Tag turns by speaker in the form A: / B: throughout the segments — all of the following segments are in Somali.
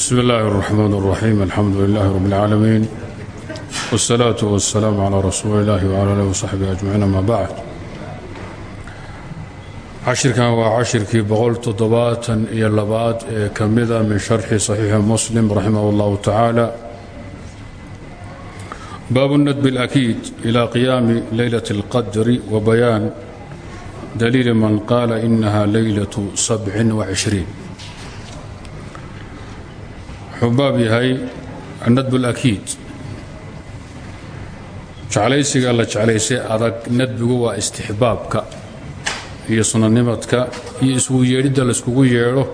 A: bsm اllahi الرحmn الرaxيim alxamdu lilah rb اlcaalamiin wالsalaaة wالsalaam عlى rasuuli اllahi wعlى alih وsaxbihi ajmaciin ama bacd cashirkan waa cashirkii boqol toddobaatan iyo labaad ee ka mida min sharxi صaxiixi muslim raximah اllahu tacaala baabu nadb اlakiid ilى qiyaami leylaة اlqadri wa bayaan daliili man qaala inaha leylaة sabcin وcishriin wuxuu baab yahay annadb اlakiid jeclaysiga la jeclaysay adag nadbigu waa istixbaabka iyo sunanimadka iyo isgu yeedhidda layskugu yeedho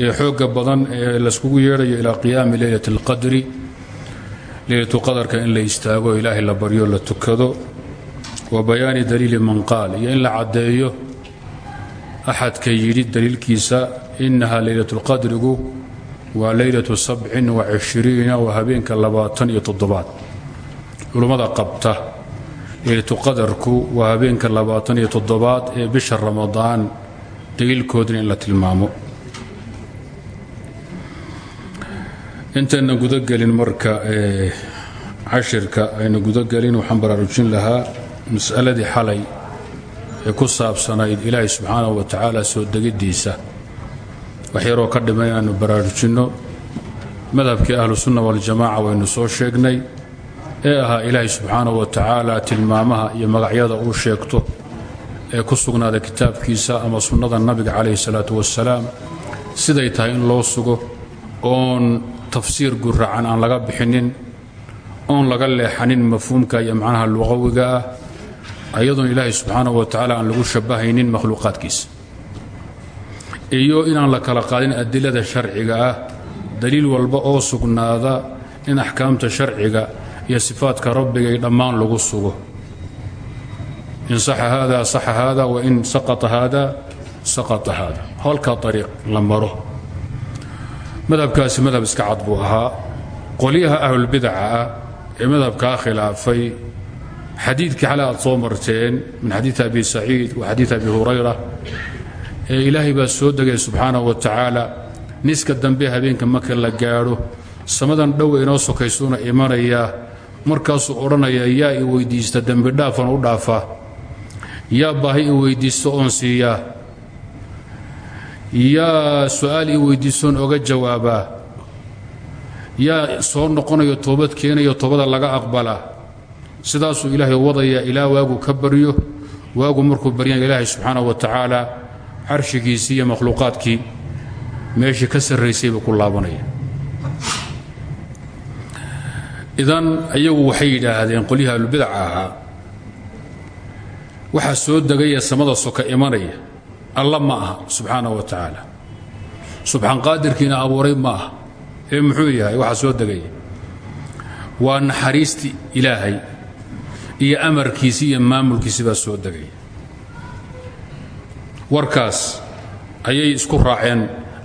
A: ee xoogga badan ee layskugu yeedhayo ilaa qiyaami leylat اlqadri leylatu qadarka in la istaago ilaahay la baryo la tukado wa bayaani daliili man qaal iyo in la caddeeyo axadka yidhi daliilkiisa inaha leylat اlqadrigu waa leylatu sabcin wa cishriina waa habeenka labaatan iyo toddobaad. Culummada qabta leylatu qadarku waa habeenka labaatan iyo toddobaad ee bisha ramadaan daliilkoodina in la tilmaamo. Intayna gudagelin marka cashirka ayna gudagelin waxaan baraarujin lahaa mas'aladii xalay ee ku saabsanayd ilaahay subxaanahu wa tacaala soo degiddiisa wax yaroo ka dhiman inaannu baraarujinno. Madhabkii ahlusunna waljamaaca waynu soo sheegnay ee ahaa ilaahay subxaanahu wa tacaala tilmaamaha iyo magacyada uu sheegto ee ku sugnaada kitaabkiisa ama sunnada nabiga calayhi salaatu wasalaam siday tahay in loo sugo oon tafsiir guracan aan laga bixinin oon laga leexanin mafhuumka iyo macnaha luqawiga ah ayadoon ilaahay subxaanahu wa tacaala aan lagu shabbahaynin makhluuqaadkiisa iyo inaan la kala qaadin adilada sharciga ah daliil walba oo sugnaada in axkaamta sharciga iyo sifaadka rabbigay dhammaan lagu sugo. In saxa haada saxa haada wain saqata haada saqata haada. Halka ariiq la maro. Madhabkaasi madhab iska cad buu ahaa. Qolyaha ahlulbidaca ah ee madhabkaa khilaafay. Xadiidkii xale aad soo marteen min xadiid abi saciid wa xadiid abi hurayra ee ilaahay baa soo degay subxaanahu wa tacaala. Niska dambe habeenka marka la gaadho samadan dhowe inoo sokaysuuna imanayaa markaasuu odhanaya yaa i weyddiista dembi dhaafan u dhaafaa yaa baahi i weyddiisto oon siiyaa yaa su'aal i weyddiistoon oga jawaabaa. Yaa soo noqonayo toobad keenayo toobada laga aqbalaa sidaasuu ilaahay wadayaa ilaa waagu ka baryo waagu markuu baryana ilaahay subxaanahu wa tacaala carshigiisii iyo makhluuqaadkii meeshii ka sarraysay buu ku laabanaya. Idan ayagu waxay yidhaahdeen qolyihii ahlubidaca ahaa waxaa soo degaya samada soka imanaya alla ma aha subxaanahu wa tacaala. Subxaan qaadirkiina abuuray ma aha. Ee muxuu yahay waxaa soo degaya. Waa naxariistii ilaahay iyo amarkiisii iyo maamulkiisii baa soo degaya warkaas ayay isku raaceen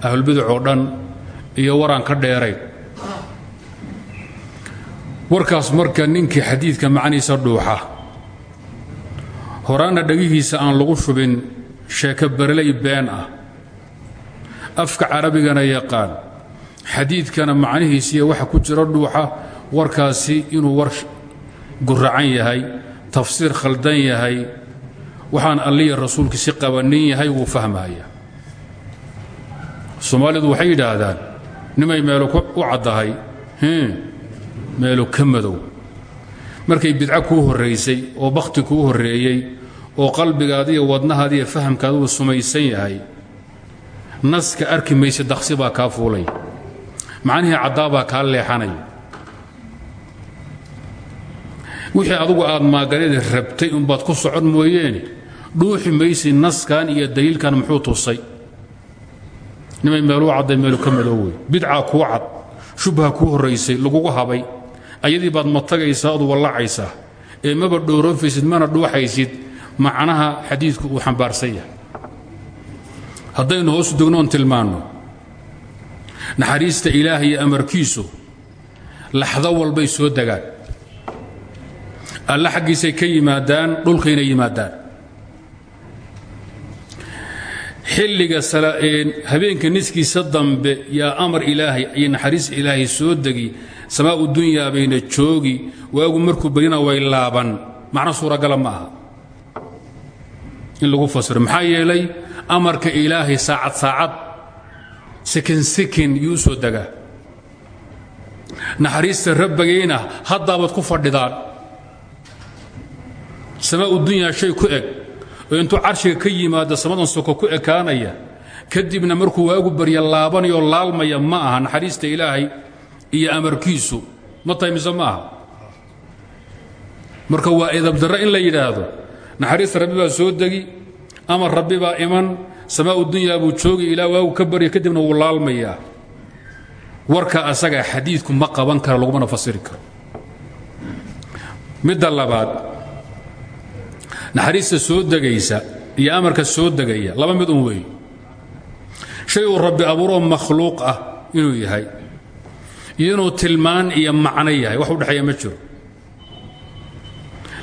A: ahlulbidac oo dhan iyo waraan ka dheerayn warkaas marka ninkii xadiidka macnihiisa dhuuxa horaanna dhagihiisa aan lagu shubin sheeko barelay been ah. Afka carabigana yaqaan xadiidkana macnihiisiiyo waxa ku jira dhuuxa warkaasi inuu war guracan yahay tafsiir khaldan yahay waxaan alliya rasuulkiisi qabannin yahay wuu fahmaya soomaalidu waxay yidhaahdaan nimay meelu u caddahay. Meelu ka madow. Markay bidco kuu horraysay oo bakhti kuu horreeyey oo qalbigaadiiyo wadnahaadiiyo fahamkaaduu sumaysan yahay naska arki mayse daksi baa kaa fuulay. Macnihii caddaabaa kaa leexanaya wixii adugu aad maaganeeda rabtay umbaad ku socon mooyeene dhuuxi maysi naskan iyo daliilkan muxuu tusay nimay meeluu cadday meelu ka madoowey bidcaa kuu cad shubha kuu horraysay lagugu habay. Ayadii baad matagaysaa adu wallacaysaa ee maba dhooroofaysid mana dhuuxaysid. Macnaha xadiidku uu xambaarsan yahay. Haddaynu hoosu degnoon tilmaanno. Naxariista ilaah iyo amarkiisu laxdo walbay soo degaan. Alla xaggiisay ka yimaadaan dhulkayna yimaadaan xilliga habeenka niskiisa dambe yaa amar ilaahay iyo naxariis ilaahay soo degi samaau dunyaa bayna joogi waagu markuu baryana way laaban. Macno suuragala ma aha. In lagu fasiro. Maxaa yeelay amarka ilaahay saacad saacad sikin sikin yuu soo degaa. Naxariista rabbigayna haddaabaad ku fadhidaan. Samaau dunyaa shay ku eg oo intuu carshiga ka yimaado samadan soko ku ekaanaya kadibna markuu waagu barya laabanayoo laalmaya ma aha naxariista ilaahay iyo amarkiisu. Ma tahay mise ma aha. Marka waa edabdarre in la yidhaahdo naxariista rabbi baa soo degi amar rabbi baa iman samaau dunyaa buu joogi ilaa waagu ka barya kadibna wuu laalmayaa. Warka asaga xadiidku ma qaban karo lagumana fasiri karo. Midda labaad naxariista soo degaysa iyo amarka soo degaya laba mid un weey shay uu rabbi abuuroo makhluuq ah inuu yahay iyo inuu tilmaan iyo macno yahay wax u dhexeeya ma jiro.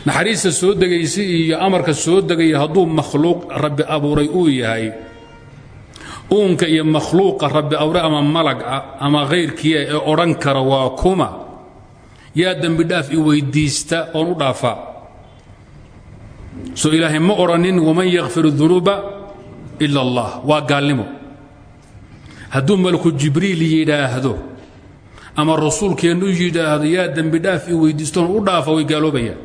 A: Naxariista soo degaysa iyo amarka soo degaya hadduu makhluuq rabbi abuuray uu yahay uunka iyo makhluuqa rabbi abuuray ama malag ah ama khayrkiia ee odhan kara waa kuma. Yaa dembi dhaaf i weyddiista oon u dhaafaa soo ilaahay ma odhanin waman yakfir dunuuba ila allah. Waa gaalnimo. Hadduu malku jibriil yidhaahdo ama rasuulkeennu yidhaahdo yaa dembi dhaaf i weyddiistoon u dhaafa way gaaloobayaan.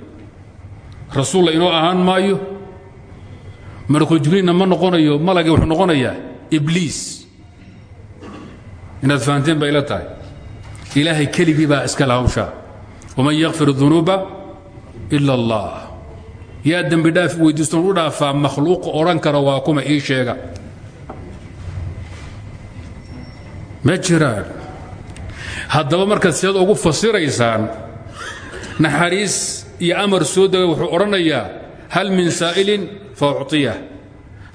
A: Rasuulla inoo ahaan maayo. Malkuljibriilna ma noqonayo malagii wuxuu noqonayaa ibliis. Inaad fahanteen bay ila tahay. Ilaahay keligii baa iskale hawshaa. Waman yakfir dunuuba ila allah yaa dembi dhaaf weyddiistoon u dhaafaa makhluuqa odhan kara waa kuma ii sheega. Ma jiraan? Haddaba markaad sidaad ugu fasiraysaan naxariis iyo amar soo dega wuxuu odhanayaa hal min saa'ilin fa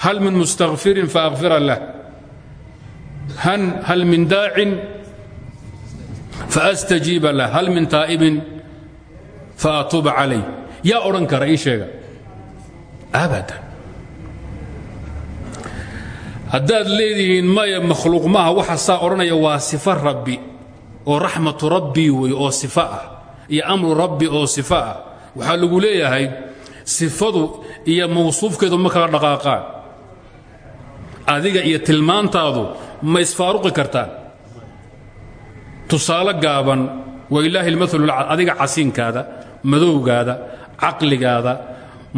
A: hal min mustakfirin fa akfira lah hal min daacin fa astajiiba lah hal min taa'ibin fa atuuba calay yaa odhan kara ii sheega. Abadan. Haddaad leedihiin maya makhluuq maaha waxa saa odhanaya waa sifo rabbi oo raxmatu rabbii wey oo sifo ah iyo amru rabbi oo sifo ah. Waxaa lagu leeyahay sifadu iyo mawsuufkeedu ma kala dhaqaaqaan. Adiga iyo tilmaantaadu ma isfaaruqi kartaan. Tusaale gaaban walilaahi almalu adiga casiinkaada madowgaada caqligaada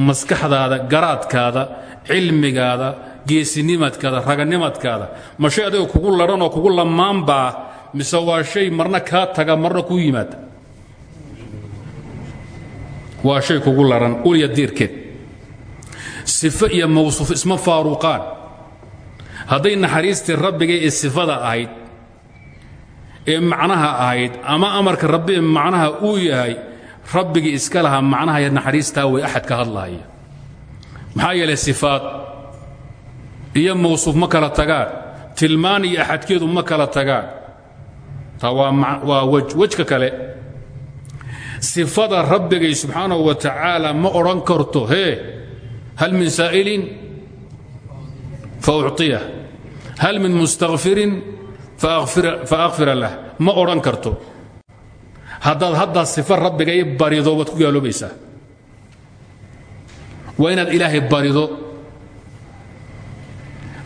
A: maskaxdaada garaadkaada cilmigaada geesinimadkaada raganimadkaada ma shay adiga kugu ladhan oo kugu lamaanbaa mise waa shay marna kaa taga marna kuu yimaada waa shay kugu laran ulya diirkeed. Sifo iyo mawsuuf isma faaruqaan. Hadday naxariistii rabbiga ee sifada ahayd ee macnaha ahayd ama amarka rabbi macnaha uu yahay rabbigii iska lahaa macnaha iyo naxariistaa way axad ka hadlahaya maxaa yeelay sifaad iyo mawsuuf ma kala tagaan tilmaan iyo axadkeedu ma kala tagaan. Taa waa wej wejka kale. Sifada rabbigay subxaanahu wa tacaala ma odhan karto hee hal min saa'ilin fa ucطiyah hal min mustakfirin fa akfira lah. Ma odhan karto haddaad haddaa sifo rabbigay barido waad ku gaaloobaysaa. Waa inaad ilaahay barido.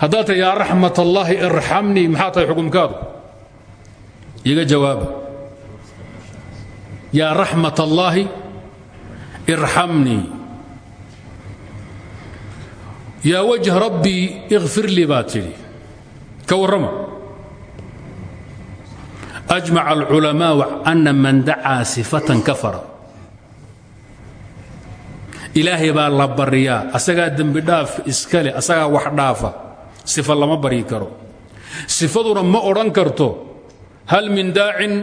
A: Haddaad tahay yaa raxmat allaahi irxamnii maxaa tahay xukumkaadu iga jawaaba yaa wajh rabbii ikfir lii baad tidhi ajmaca alculamaau ana man dacaa sifatan kafara ilaahay baa la baryaa asagaa dembi dhaaf iska leh asagaa wax dhaafa sifa lama baryi karo sifaduna ma odhan karto hal min daacin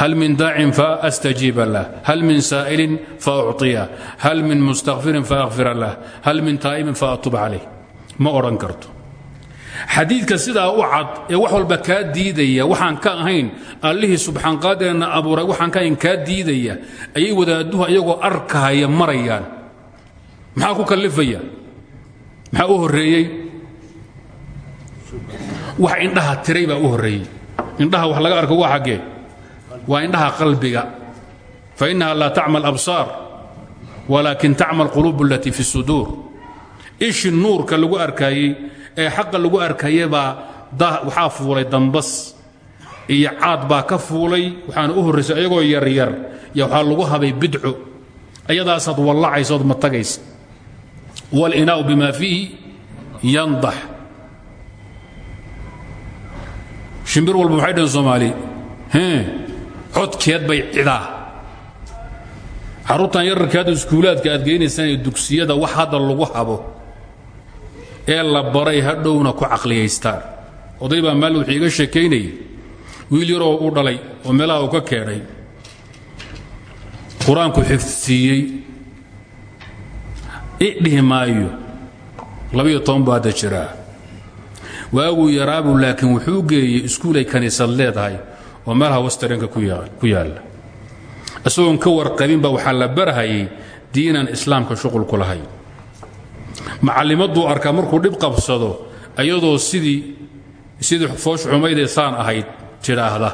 A: hal min daacin faastajiiba lah hal min saa'ilin faaucطiya hal min mustakfirin faakfira lah hal min taa'ibin faatub calayh ma odhan karto xadiidka sidaa u cad ee wax walba kaa diidaya waxaan ka ahayn allihii subxaanqaadirna abuuray waxaan ka ahayn kaa diidaya ayay wadaadduhu iyagoo arkahaya marayaan. Maxaa ku kallifaya? Maxaa u horreeyey? Wax indhaha tiray baa u horreeyey. Indhaha wax laga arko waa xaggee waa indhaha qalbiga. Fa innaha laa tacma alabsaar walaakin tacma alquluub alatii fi suduur. Ishi nuurka lagu arkaayey ee xaqa lagu arkayay baa waxaa fuulay dambas. Iyo caad baa ka fuulay waxaana u horraysay ayagoo yaryar y waxaa lagu habay bidco. Ayadaasaad wallacaysaood matagaysa wاlinaau bima fiihi yandax. Shimbir walba waxay dhaheen soomaali codkeed bay cidaa. Carruurtan yararka hadda iskuulaadka aad geynaysaan dugsiyada wax hadda lagu habo ee la baray hadhowna ku caqliyaystaan oday baa maalin wuxuu iga sheekaynayay wiil yaroo u dhalay oo meelaha uu ka keenay. Qur'aanku xifdsiiyey idhihi maayo labiyo toban buu hadda jiraa. Waaguu yaraabu laakiin wuxuu geeyey iskuulay kaniisad leedahay oo meelaha westarenka ku yaalla isagoon ka warqabinba waxaa la barhayay diinaan islaamka shuqul ku lahayn macallimadduu arkaa markuu dhib qabsado ayadoo sidii sidii foosh xumaydee ahayd tidhaahda.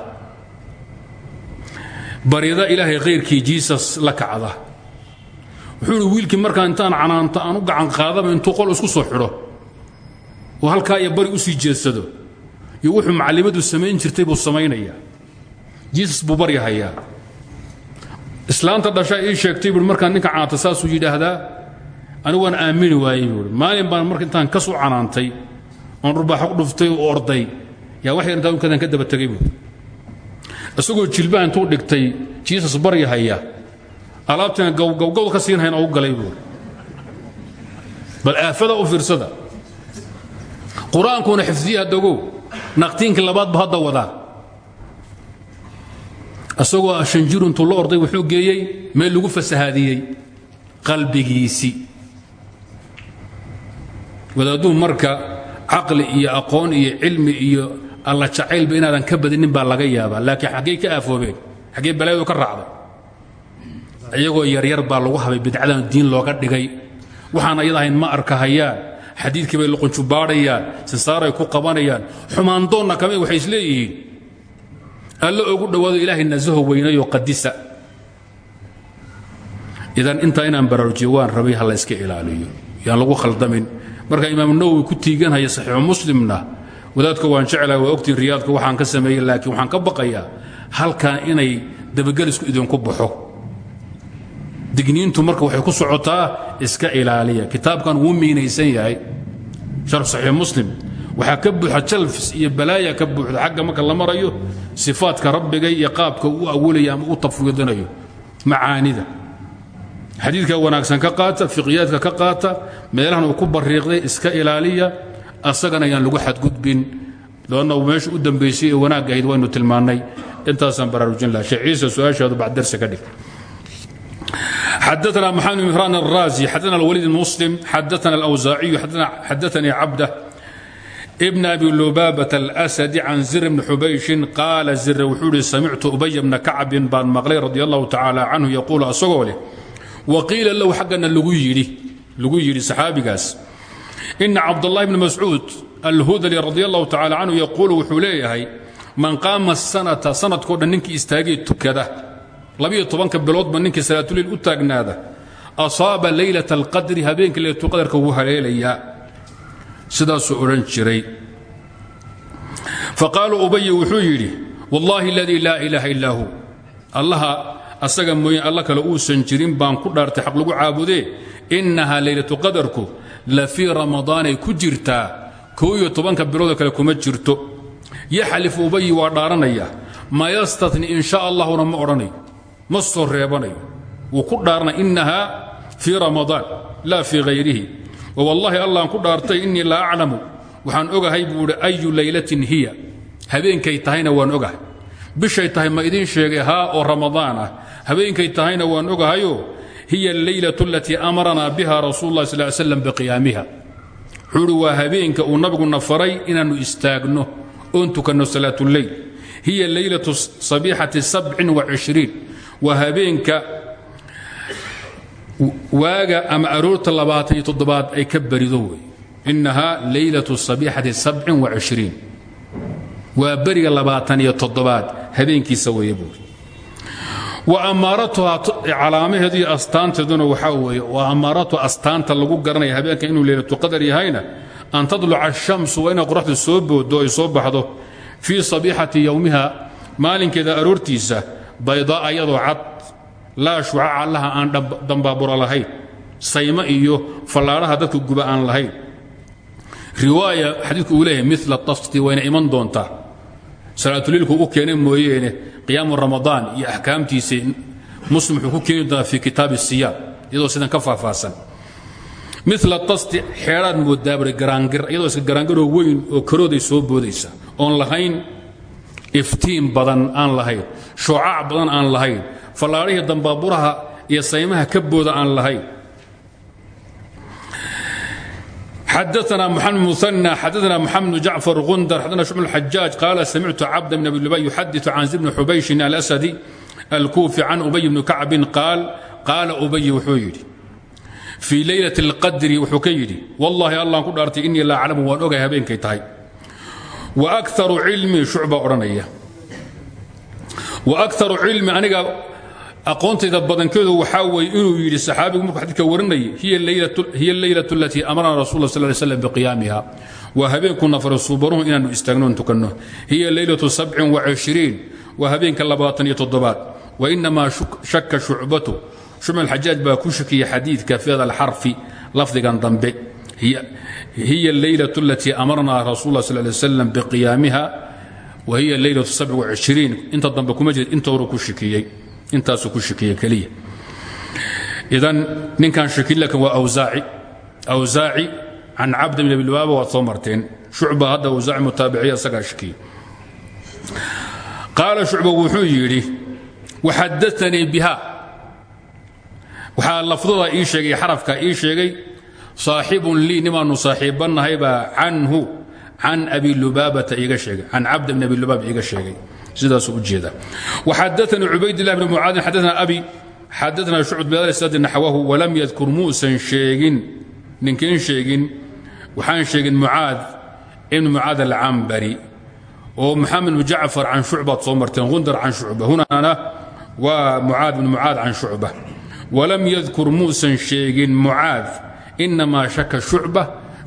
A: Baryada ilaahay khayrkii jiisas la kacda. Wuxuu idhi wiilkii markaa intaan canaanto aan u gacan qaadaba intuu qol isku soo xidho oo halkaa iyo bari u sii jeedsado iyo wuxuu macallimadu samayn jirtay buu samaynayaa. Jiisas buu baryahayaa. Islaanta dhashaa ii sheegtay buui markaan ninka canaanta saasuu yidhaahdaa anigu waan aamini waayey maalin baan marka intaan kas u canaantay oon rurbaaxo ku dhuftay oo orday yaa wax yar intaan ukadaan ka daba tegay buui isagoo jilbaha intuu dhigtay jiisas baryahaya alaabtina gawgawgawd ka siinhayn oo galay buui bal aafada u fiirsada. Qur'aankuuna xifdiye haddagow naqtiinkii labaad bu hadda wadaa isagoo shanjiru intuu la orday wuxuu geeyey meel lagu fasahaadiyey qalbigiisii wadaadduhu marka caqli iyo aqoon iyo cilmi iyo alla jacaylba inaadan ka badinin baa laga yaabaa laakiin xaggey ka aafoobeen xaggee balaayadu ka raacday iyagoo yaryar baa lagu habay bidcadan diin looga dhigay. Waxaan ayad ahayn ma arkahayaan xadiidkii bay luqunjubaadhayaan sinsaaray ku qabanayaan xumaandoonna kame waxay isleeyihiin alla ogu dhowaado ilaahay nasaho weynayoo qadisa. Idan intaa inaan baraarujiyo waan rabay ha iska ilaaliyo yaan lagu khaldamin marka imaamu nawowi ku tiiganhaya saxiixu muslimna wadaadka waan jeclaha waa ogtiin riyaadka waxaan ka sameeyey laakiin waxaan ka baqayaa halkan inay dabagelisku idinku baxo. Digniintu marka waxay ku socotaa iska ilaaliya. Kitaabkan wuu miinaysan yahay. Sharx saxiix muslim waxaa ka buuxa jalfis iyo balaaya ka buuxda xagga marka la marayo sifaadka rabbiga iyo qaabka uu awolayo ama u tafwiidinayo macaanida xadiidka wanaagsan ka qaata fiqiyaadka ka qaata meelahan uu ku bariiqday iska ilaaliya asagana ayaan lagu xadgudbin loanna meesha u dambaysay ee wanaagga ahayd waynu tilmaannay intaasaan baraarujin laha sheekh ciise su-aashaadu bacd darsi ka dhig xدثنا محمد بن مهران الرازي حدثنا الوليد بن مسلم حدثنا الأوزاعي حدثني عبده ابن أبي لبابة الأسد عن زر بن حبيش قال زر وحولي سمعت أبي بن كعب بن مغلي رضي الله تعالى عنه يقول أصغوله وقيل له حقنا اللقيري لقيري صحابي قاس إن عبد الله بن مسعود الهذلي رضي الله تعالى عنه يقول وحوليه من قام السنة سنة كون ننك استاجي تكده labiyo tobanka biloodba ninkii salaatuliil u taagnaada asaaba leylata alqadri habeenka leylatulqadarka wuu haleelayaa sidaasuu odhan jiray faqaala ubay wuxuu yidhi wallaahi aladii laa ilaaha illaa hu allaha asaga mooye alla kale uusan jirin baan ku dhaartay xaq lagu caabudee innahaa leylatuqadarku la fii ramadaanay ku jirtaa koo iyo tobanka biloodoo kale kuma jirto. Yaxlif ubayi waa dhaaranaya. Ma yastatni in sha allahuna ma odhanayo ma soo reebanayo. Wuu ku dhaarnay innahaa fii ramadaan laa fii hayrihi wawallaahi allaan ku dhaartay innii la aclamu. Waxaan ogahay buu ayu laylatin hiya. Habeenkay tahayna waan ogahay bishay tahay ma idiin sheegay haa oo ramadaan ah. Habeenkay tahayna waan ogahayoo hiya alleylatu alatii amaranaa biha rasuulu lah sal slam biqiyaamiha. Wuxuu idhi waa habeenka uu nabiguna faray inaannu istaagno oon tukanno salaatuleyl hiya leylatu sabiixati sabcin wacishriin waa habeenka waaga ama aroorta labaatan iyo toddobaad ay ka barido wey. Sabixati sabcin wacishriin waa beriga labaatan iyo habeenkiisa weeye wa amaaratuhaa calaamaheedu iyo astaanteeduna waxaa wa amaaratu astaanta lagu garanaya habeenka inuu leylatuqadar yahayna an tadluca ashamsu waa inay qoraxdu soo boodo ay soo baxdo fii sabixati yowmiha maalinkeeda aroortiisa baydaa ayadoo cad laa shucaca laha aan dambaabura lahayn saymo iyo fallaadhaha dadka guba aan lahayn. Riwaaya xadiidku uu leeyahay mila tasti wayna iman doontaa salaatuliilku u keenay mooyeene qiyaamu ramadaan iyo axkaamtiisii muslim wuxuu ku keeni doonaa fii kitaabi siyaam iyadoo sidan ka faahfaahsan. Mila tasti xeedhaad moodaabare garaangir iyadoo iska garaangiroo weyn oo karooday soo boodaysa. Oon lahayn iftiin badan aan lahayn shoocac badan aan lahayn fallaadhihii dambaaburaha iyo saymaha ka booda aan lahayn xadaana maxamed muan xadaana maxamed jacfar gundar xadaana shub xajaaj qaala samictu cabda bn abilubay yuxadiu can zibni xubayshin alasadi alkuufi can ubay bni kacbin qaal qaala ubay wuxuu yidhi fii leylat اlqadri wuxuu ka yidhi wallahi allan ku dhaartay inii la aclamu waan ogahay habeenkay tahay wa akaru cilmi shucbaa odhanaya wa akaru cilmi aniga aqoontayda badankeedu waxaa weeye inuu yidhi saxaabigu markuu xadidka warinayay hiya leylaة alatii amarana rasul sl ly slam biqiyaamiha. Waa habeenku nafar suubanuhu inaannu istaagnoon tukanno. Hiya leylatu sabcin wacishriin waa habeenka labaatan iyo toddobaad. Wainamaa shaka shucbatu. Shumal xajaaj baa ku shakiyey xadiidka fi hada alxarfi lafdigan hiya leylaة alatii amarna rasul sl ly slam biqiyaamiha. Wa hiya leylatu sabc wacishriin inta dambe kuma inta horu ku intaasuu ku shikiyey keliya. Idan ninkan shakin laakiin waa awsaaci awsaaci can cabd bn abi lubaaba waad soo marteen. Shucba hadda awsaaci mutaabiciya isagaa shikiyey qaala shucba wuxuu yidhi waxadaanii biha waxaa lafdada ii sheegay xarafka ii sheegay saaxibun lii nimaanu saaxiibannahay baa canhu can abi lubaabata iiga sheegay can cabd bn abi lubaaba iiga sheegay sidaasuu ujeeda waxadaanii cubaydlah bn mucaadin xadaana abi xadaana shucb bsad naxwahu walam yadkur muusan sheegin ninkiin sheegin waxaan sheegin mucaad ibn mucaad alcambari oo maxamed bn jacfar can shucbaad soo marteen gundar can shucba hunana waa mucaad bn mucaad can shucba walam yadkur muusan sheegin mucaad inamaa shaka shucba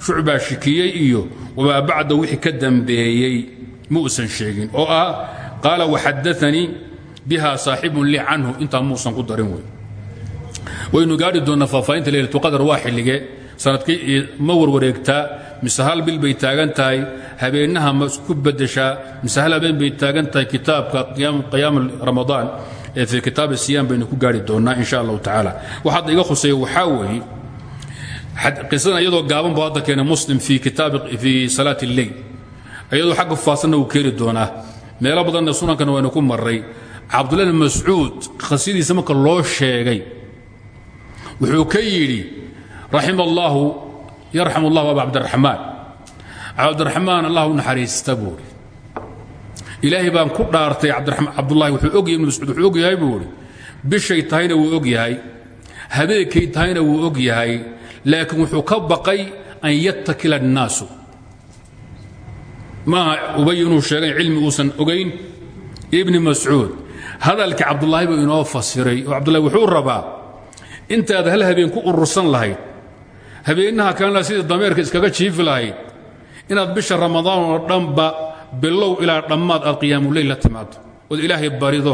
A: shucbaa shikiyey iyo wamaa bacda wixii ka dambeeyey muusan sheegin oo ah qaala waxadaanii biha saaxibun lii canhu intaa muusan ku darin wey waynu gaadhi doonnaa faahfaahinta leylatuqadar waa xillige sannadkii ma warwareegtaa mise hal bil bay taagan tahay habeennaha ma isku bedeshaa mise hal habeen bay taagan tahay kitaabka qiyaam ramadaan ee fii kitaab siyam baynu ku gaari doonnaa in sha allahu tacaala wax hadda iga khuseeya waxaa weeye qisadan iyadoo gaaban buu hadda keenay muslim fii salaati اlleyl iyadoo xagga faasanna uu keeni doonaa meelo badanna sunankana waynu ku maray cabdullahi bn mascuud qasiyadiisa marka loo sheegay wuxuu ka yidhi raxima allaahu yarxam allahu aba cabdiraxmaan cabdiraxmaan allah u naxariista buuri ilaahay baan ku dhaartay cabdulahi wuxuu ogyahay ibn mascuud wuxuu og yahay buu ihi bishay tahayna wuu og yahay habeenkay tahayna wuu og yahay laakiin wuxuu ka baqay an yattakila annaasu maaha ubay inuu sheegay cilmi uusan ogayn ibni mascuud hadalka cabdulaahi buu inoo fasiray oo cabdulahi wuxuu rabaa intaad hal habeen ku urursan lahayd habeennaha kalena sidii dameerka iskaga jiifi lahayd inaad bisha ramadaan oo dhanba bilow ilaa dhammaad aad qiyaamuleyl la timaado ood ilaahay barido.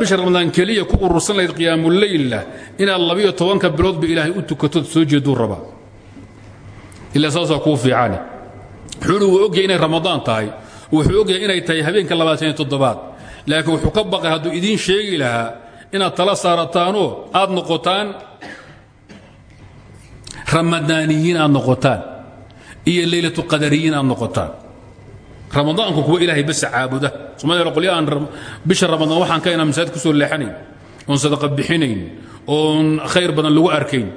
A: Bisha ramadaan keliya ku urursan lahayd qiyaamuleylla inaad labiyo tobanka biloodba ilaahay u tukatood soo jeeduu rabaa. Ilaa saasaa kuu fiicane wuxuuhi wuu ogyahay inay ramadaan tahay. Wuxuu ogyahay inay tahay habeenka labaataniyo toddobaad. Laakiin wuxuu ka baqay hadduu idiin sheegi lahaa inaad tala saarataanoo aad noqotaan ramadaaniyiin aad noqotaan iyo leylatu qadariyiin aad noqotaan. Ramadaanku kuwa ilaahay basa caabuda. Somaaliya qolya aan bisha ramadaan waxaan ka inaan masaajid ku soo leexanayn oon sadaqa bixinayn oon khayr badan lagu arkayn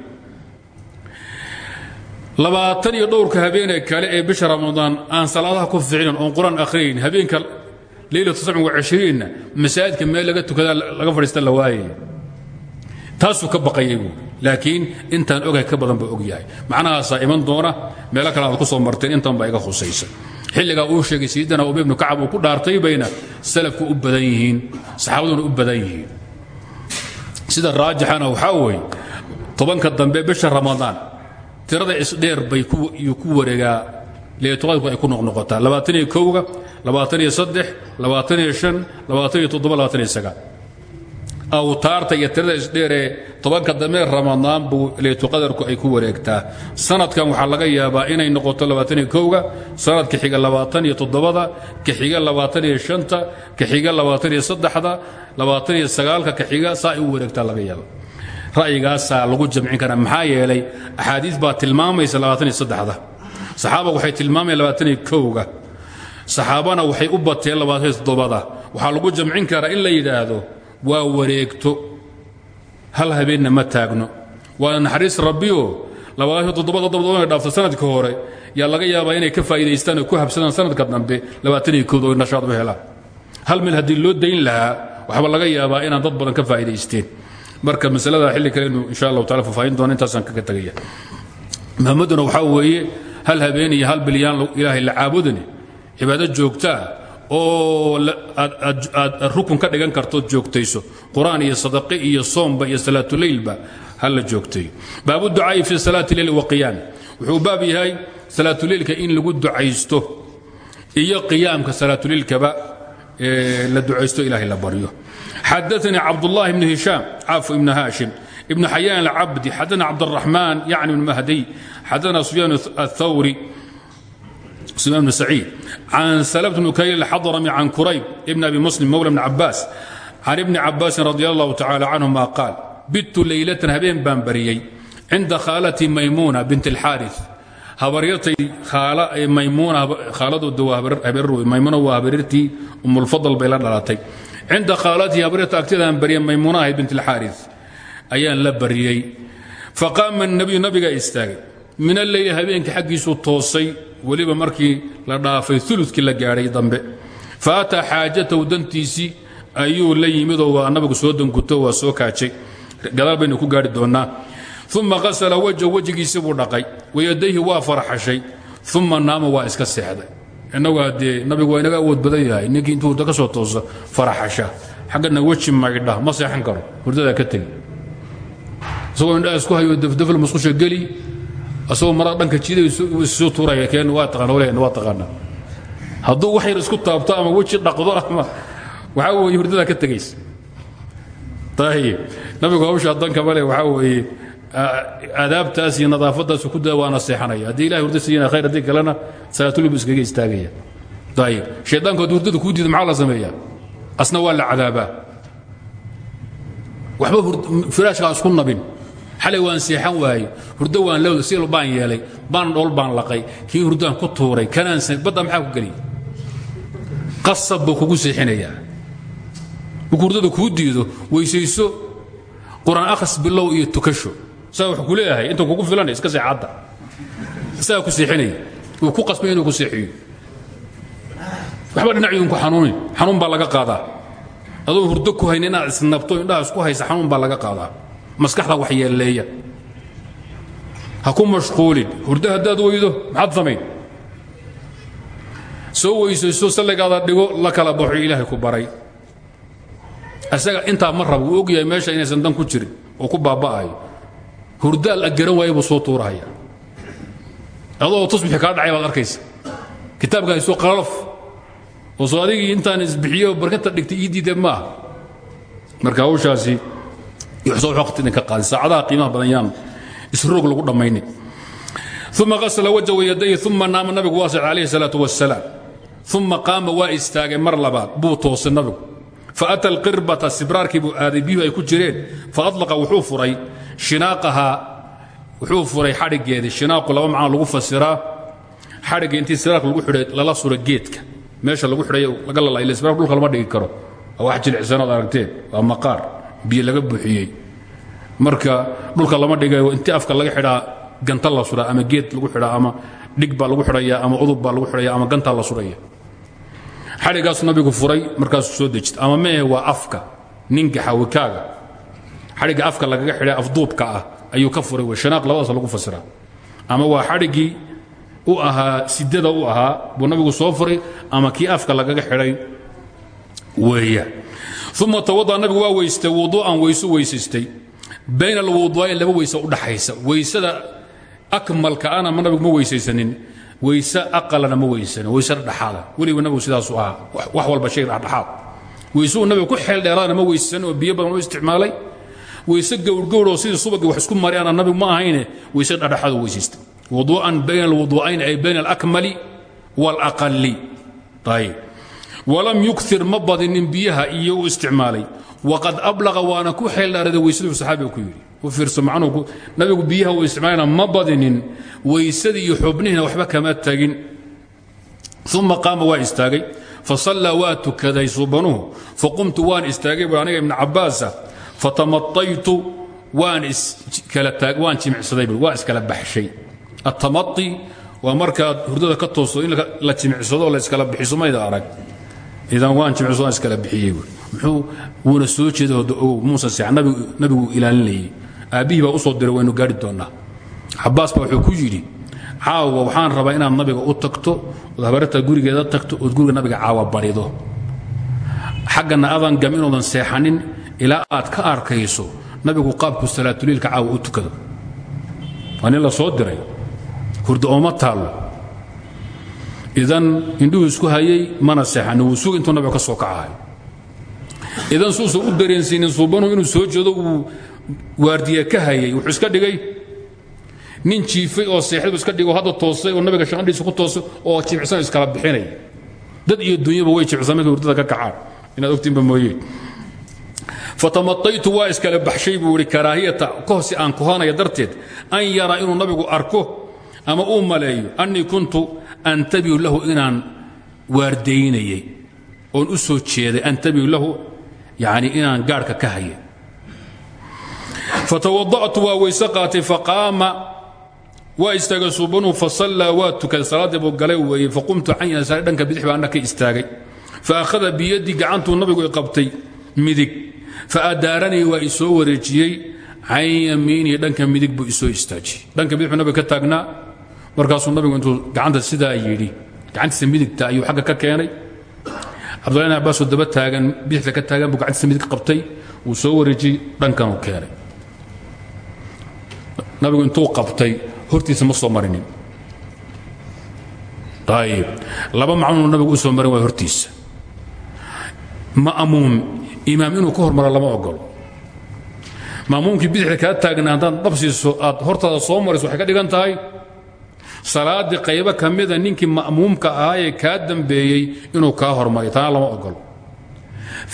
A: labaatan iyo dhowrka habeenee kale ee bisha ramadaan aan salaadaha ku ficnan oon qur'aan akhriyayn habeenka leylatu sabcin wa cishriinna masaajidka meel laga tukadaa laga fadhiista la waayaya taasuu ka baqayay laakiin intaan ogahay ka badan baa og yahay. Macnahaasaa iman doona meelo kale aad ku soo marteen intan baa iga khusaysa. Xilligaa uu sheegay sayidina ubay ibnu kacab uu ku dhaartay bayna salafku u badan yihiin saxaabaduna u badan yihiin. Sida raajixana waxaa weeye tobanka dambe bisha ramadaan tirada isdheer bay ku wareegaa. Leetqadku ay ku noqnoqotaa. Labaataniyo kowga labaataniyo saddex labaataniyo shan labaataniyo toddoba labaataniyo sagaal. Awtaarta iyo tirada isdheeree tobanka dambe ramadaan buu leetuqadarku ay ku wareegtaa. Sanadkan waxaa laga yaabaa inay noqoto labaataniyo kowga sanadka xiga labaataniyo toddobada ka xiga labaataniyo shanta ka xiga labaataniyo saddexda labaataniyo sagaalka ka xiga saa ay u laga yaaba ra'yigaasaa lagu jamcin karaa. Maxaa yeelay axaadiis baa tilmaamaysa labaataniyo saddexda. Saxaaba waxay tilmaamayan labaataniyo kowga. Saxaabana waxay u bateen labaataniyo toddobada. Waxaa lagu jamcin karaa in la yidhaahdo waa wareegto. Hal habeenna ma taagno. Waa naxariis rabbioo labaatan toddobada toddobada dhaafta sanadka hore yaa laga yaabaa inay ka faa'iidaystaan oo ku habsadaan sanadka dambe labaataniyo kooda oo nashaad u helaan hal mil haddii loo dayn lahaa waxba laga yaabaa inaan dad badan ka faa'iidaysteen marka masalada xilli kale inuu insha allahu taala faahfaahin doono intaasaan kaga tegaya muhammaduna waxaa weeye hal habeen iyo hal bilyaan ilaahay la caabudani cibaado joogtaa oo aad rukun ka dhigan kartood joogtayso. Qur'aan iyo sadaqe iyo soomba iyo salaatuleylba ha la joogtayo baabu ducaa'i fi salaati leyl wa qiyaam. Wuxuu baab yahay salaatuleylka in lagu ducaysto iyo qiyaamka salaatuleylkaba la ducaysto ilahay la baryo xadaثnي cabdالlahi بن هiشhاm caafu ibn hashim ibn xayaan الcabdi xadana cabdالرaحman yعni بn mahdiy xadana sufyaan الthawri سفyان بن سعيid عن سلمة بن كيل الحضرمي عن كريب ابن أبي مسلم مولى بن عباس عن ابن عباس رضي الله تعالى عنهما قال بت ليلة هبين بان بريي عند خالتي ميمونة بنت الحارث habaryartay maymuuna khaaladooda waa habaryartii umulfadal bay la dhalatay cinda khaalatii habaryarta agteedaan barya maymuuna ahayd bint alxaaris ayaan la baryey faqaama nabiyu nabigaa istaagay. Min alleyli habeenka xaggiisuu toosay weliba markii la dhaafay ulukii la gaadhay dambe. Fa ataa xaajatahu dantiisii ayuu la yimidoo soo danguto waa soo kaajay. Gadaal ku gaari doonnaa uma qasala wajha wejigiisii buu dhaqay. Wayadayhi waa farxashay. Uma naama waa iska seexday. Innagu haddee nabigu waa inaga awood badan yahay ninkii intuu hurdo ka soo tooso faraxasha xaggana weji maydha ma seexan karo. Hurdadaa ka tegi. Isagoo indhaha isku hayo dafdafal musqusha geli. Asagoo marada dhanka jida isu tuuraya keen waa taqaana walaheena waa taqaana hadduu wax yar isku taabto ama weji dhaqdo ama waxaa weeye hurdadaa aadaabtaas iyo nadaafadaas ku daa waana seexanaya haddii ilahay hurda siiyana khayr haddii kalena salaatulub iskaga istaagaya. Ayib shaydaanku haddii hurdada kuu diido maxaa la sameeyaa? Asna waa la cadaabaa. Waxba firaashkaa isku nabin. Xalay waan seexan waaye hurdo waan lawda sil baan yeelay. Baan dhool baan laqay. Kii hurdaan ku tuuray kanaan badda maxaa ku geliya? Qasab buu kugu seexinayaa. Markuu hurdada kuu diido weysayso qur'aan akhris bilow iyo tukasho saa wax ku leeyahay inta kugu filan iska seexadda isagaa ku seexinaya uu ku qasbay inuu ku seexiyo. Waxba dhinacyuun ku xanuunin xanuun baa laga qaadaa. Adoo hurdo ku hayn inaad isnabto indhaha isku haysa xanuun baa laga qaadaa. Maskaxda wax yeelleeya ha ku mashquulin. Hurdo haddaad weydo maxaad samayn? Soo weysayso salligaada dhigo la kala baxo ilaahay ku baray. Isaga intaa ma rabo wuu ogyahay meesha inaysan dan ku jirin oo ku baaba'ayo hurdaal garan waaya buu soo tuurahaya adoo tusbixi kaa dhacay baad arkaysa. Kitaabka hayso qalaf oo soo adigii intaan isbixiyo barkanta dhigtay ii diidee ma aha marka hawshaasi soo waqti idinka qaadi saacadaha qiimaha badan yaan isroog lagu dhammaynin uma qasla wajha wayadayhi uma naama nabigu waa alayhi salaatu wasalaam uma qaama waa istaagay mar labaad buu toosay nabigu. Faata alqirbata sibraarkii buu aaday ay ku jireen. Faalaqa wuxuu furay shinaaqahaa wuxuu furay xadhiggeedii shinaaqu laba macno lagu fasiraa. Xadhigga intii sibraarka lagu xidhay lala sura geedka. Meesha lagu xidhay laga lalay. Sibraarka dhulka lama dhigi karo. Waa wax jilicsanood aragteen. Waa maqaar. Biyo laga buuxiyey. Marka dhulka lama dhigayo intii afka laga xidhaa ganta la suraa ama geed lagu xidhaa ama dhig lagu xidhaya ama udub baa lagu xidhaya ama gantaa la suraya. Xadhigaasuu nabigu furay markaasuu soo dejita ama meehe waa afka. Ninka xawikaaga xadhigga afka lagaga xidhay afduubka ah ayuu ka furay wey labadaas lagu fasiraa ama waa xadhiggii u ahaa sidada u ahaa buu nabigu soo furay ama kii afka lagaga xidhay weeya. Uma tawada'a nabigu waa weystay wuduu'an weysu weysaystay bayna alwuduu'ayn laba weyse u dhaxaysa. Weysada akmalka ana nabigu ma weysaysanin. Weyse aqalana ma weysanin. Weyse dhexaada. Weliba nabigu sidaasu ahaa. Wax walba shay dhexdhexaad weyse uu nabigu ku xeel dheeraadana ma weysanin oo biyo badan u isticmaalay weyse gowrgowroo sidii subagii wax isku maryaana nabigu ma ahayne weyse dhexdhexaad u weysaystay wuduu'an bayna alwuduu'ayn ay bayna alakmali waalaqali ayib walam yukir ma badinin biyaha iyo isticmaalay. Waqad ablaqa waana ku xeeldhaarada weysaduu saxaabiga ku yidhi. U fiirso macnuhu nabigu biyaha uu isticmaalayna ma badinin iyo xubnihiina waxba kama tagin. Uma qaama waa istaagay fasallaa waa tukaday subanuhu faqumtu waan istaagay bu aniga ibnu cabbaasa fatamaaytu waan waan jimicsaday bu waa iskala baxshay. Atamai waa markaad hurdada ka toosto in la jimicsado la iskala bixiso mayda arag. Idan waan jimicso waan iskala bixiyey muxuu wuuna soo jeeda muusan seexan nabigu ilaalinayay aabbihii baa u soo diray waynu gaari doonnaa. Xabaas baa wuxuu ku yidhi caawa waxaan rabaa inaad nabiga u tagto ood habarta gurigeeda tagto ood guriga nabiga caawa barido. Xaggana adan gam inoodan seexanin ilaa aad ka arkayso nabigu qaabku salaatuliilka caawa u tukado. Waa nin la soo diray. Hurda ooma taallo. Idan indhuhu isku hayay mana seexani wuu sug intuu nabiga ka soo kacahay idan suusan u dareensiinin suubanuhu inuu soo jeedo uu waardiye ka hayay. Wuxuu iska dhigay. Nin jiifay oo seexdaybu iska dhigo hadda toosay oo nabiga shaqandhiisa ku toosay oo jimicsan iskala bixinaya dad iyo dunyaba way jimicsan markay hurdada ka kacaan. Inaad ogtiinba mooye fatamaaytu waa iskala baxshay buu karaahiyata kohsi aan kohanaya darteed an yara inuu nabigu arko ama uu maleeyo annii kuntu antabihu lahu inaan waardaynayay oon u jeeday antabihu lahu yani inaan gaarhka ka hayay. Fatawada'tu waa weyse qaatay faqaama waa istaagay suubanuhu fasallaa waa tukaday galay weeye faqumtu can yasaari dhanka bidix baa anna ka istaagay biyadii gacantuu nabigu qabtay midig faadaaranii waa isoo wareejiyey can yamiinihi dhanka midig buu isoo istaajiyey. Dhanka buu nabiga ka taagnaa markaasuu nabigu intuu gacanta sidaa yidhi gacantiisa midigta ayuu agga ka keenay. Cabdullahi bin abbaasoo daba taagan bidixda ka taagan buu gacantiisa midig qabtay wuu soo wareejiyey dhankanuu keenay. Nabigu intuu qabtay hortiisa ma soo marinin. Ayib laba macnuu nabigu soo marin waay hortiisa. Ma'muum imaam inuu ka hormaro lama ogolo ma'muumkii bidixda kaa taagna haddaad dhabsiiso aad hortaada soo marayso waxay ka dhigan tahay salaaddii qaybo ka mida ninkii ma'muumka ahaa ee kaa dambeeyey inuu kaa hormaray. Taana lama ogolo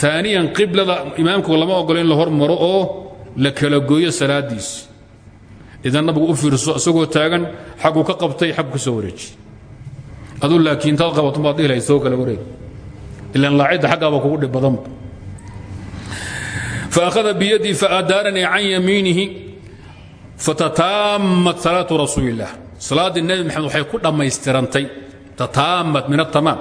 A: aaniyan qiblada imaamku lama ogolo in la hormaro oo la kala gooyo salaadiisi idan nabigu u fiirso isagoo taagan xagguu ka qabtay xaggu ka soo wareeji aduu laakiin intaad qabato baad dhihi lahayd soo kala wareeg ilan laacidda xaggaaba kugu dhib فأخذ بيدي فأدارني عن يمينه فتتامت صلاة رسول الله صلاة النبي محمد waxay ku dhammaystirantay تتامت من التمام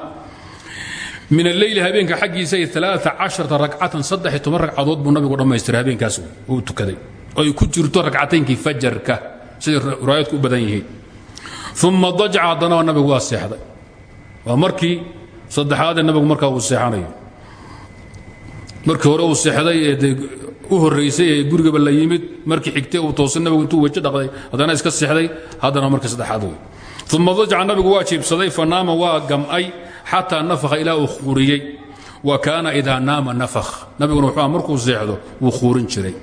A: من الليل habeenka xaggiisa ay 13 ragcatan 13 ragcadood buu nabigu dhammaystiray habeenkaas uu tukaday oo ay ku jirto ragcataynkii fajarka sida riwaayadku u badan yihiin ثم ضجع haddana nabigu waa seexday waa markii saddexaadee nabigu markaa uu seexanayo markii hore uu seexday ee u horraysay ee gurigaba la yimid markii xigtay uu toosay nabigu intuu weji dhaqday haddana iska seexday haddana markii saddexaad wey uma dajaca nabigu waa jiibsaday fanaama waa gam'ay xataa nafakha ilaa uu khuuriyey. Wa kaana idaa naama nafakh. Nabiguna wuxuu markuu seexdo wuu khuurin jiray.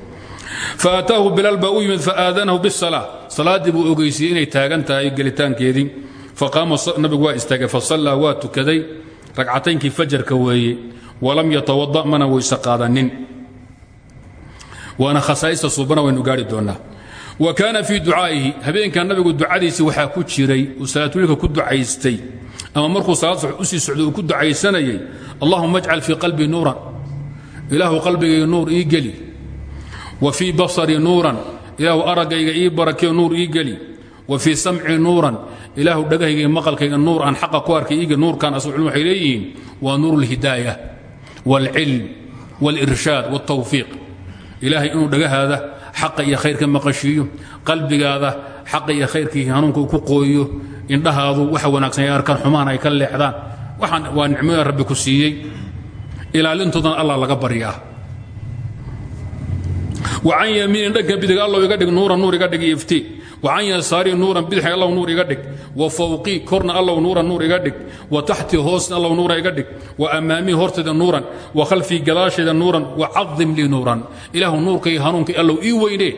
A: Faataahu bilaal baa u yimid faaadanahu bisalaa salaaddii buu ogeysiyey inay taagan tahay gelitaankeedii. Faqaama nabigu waa istaagay fasallaa waa tukaday. Ragcataynkii fajarka weeye walam yatawada mana weyse qaadanin. Waana khasaa'ista suubana waynu gaari doonnaa. Wa kaana fii ducaa'ihi habeenkaa nabigu ducadiisii waxaa ku jiray uu ku ducaystay ama markuu salaad u sii socday ku ducaysanayay allahuma ajcal fii qalbii nuuran ilaahu qalbigayga nuur ii wa fii basarii nuuran ilaahu araggayga ii barakee nuur ii wa fii samcii nuuran ilaahu dhagahayga maqalkayga nuur aan xaqa ku arkay iiga nuurkan asal culum waxay leeyihiin waa nuur اlhidaaya wاlcilm wاlirshaad wاltawfiiq ilaahay inuu dhagahaada xaqa iyo khayrka maqashiiyo qalbigaada xaqa iyo khayrkii hanuunka ku qooyo indhahaadu waxa wanaagsan ay arkaan xumaan ay ka leexdaan waxaan waa nicmooyin rabbi ku siiyey ilaalintoodana allah laga baryaa wacan yamiinin dhanka bidig allow iga dhig nuuran nuur iga dhig iftiin wacan yasaari nuuran bidixi allow nuur iga dhig. Wa fawqii korna allow nuuran nuur iga dhig. Wa taxtii hoosna allow nuura iga dhig. Wa ammaamii horteeda nuuran. Wa khalfii gadaasheeda nuuran. Wa cadim lii nuuran. Ilaahu nuurka iyo hanuunka allow ii weynee.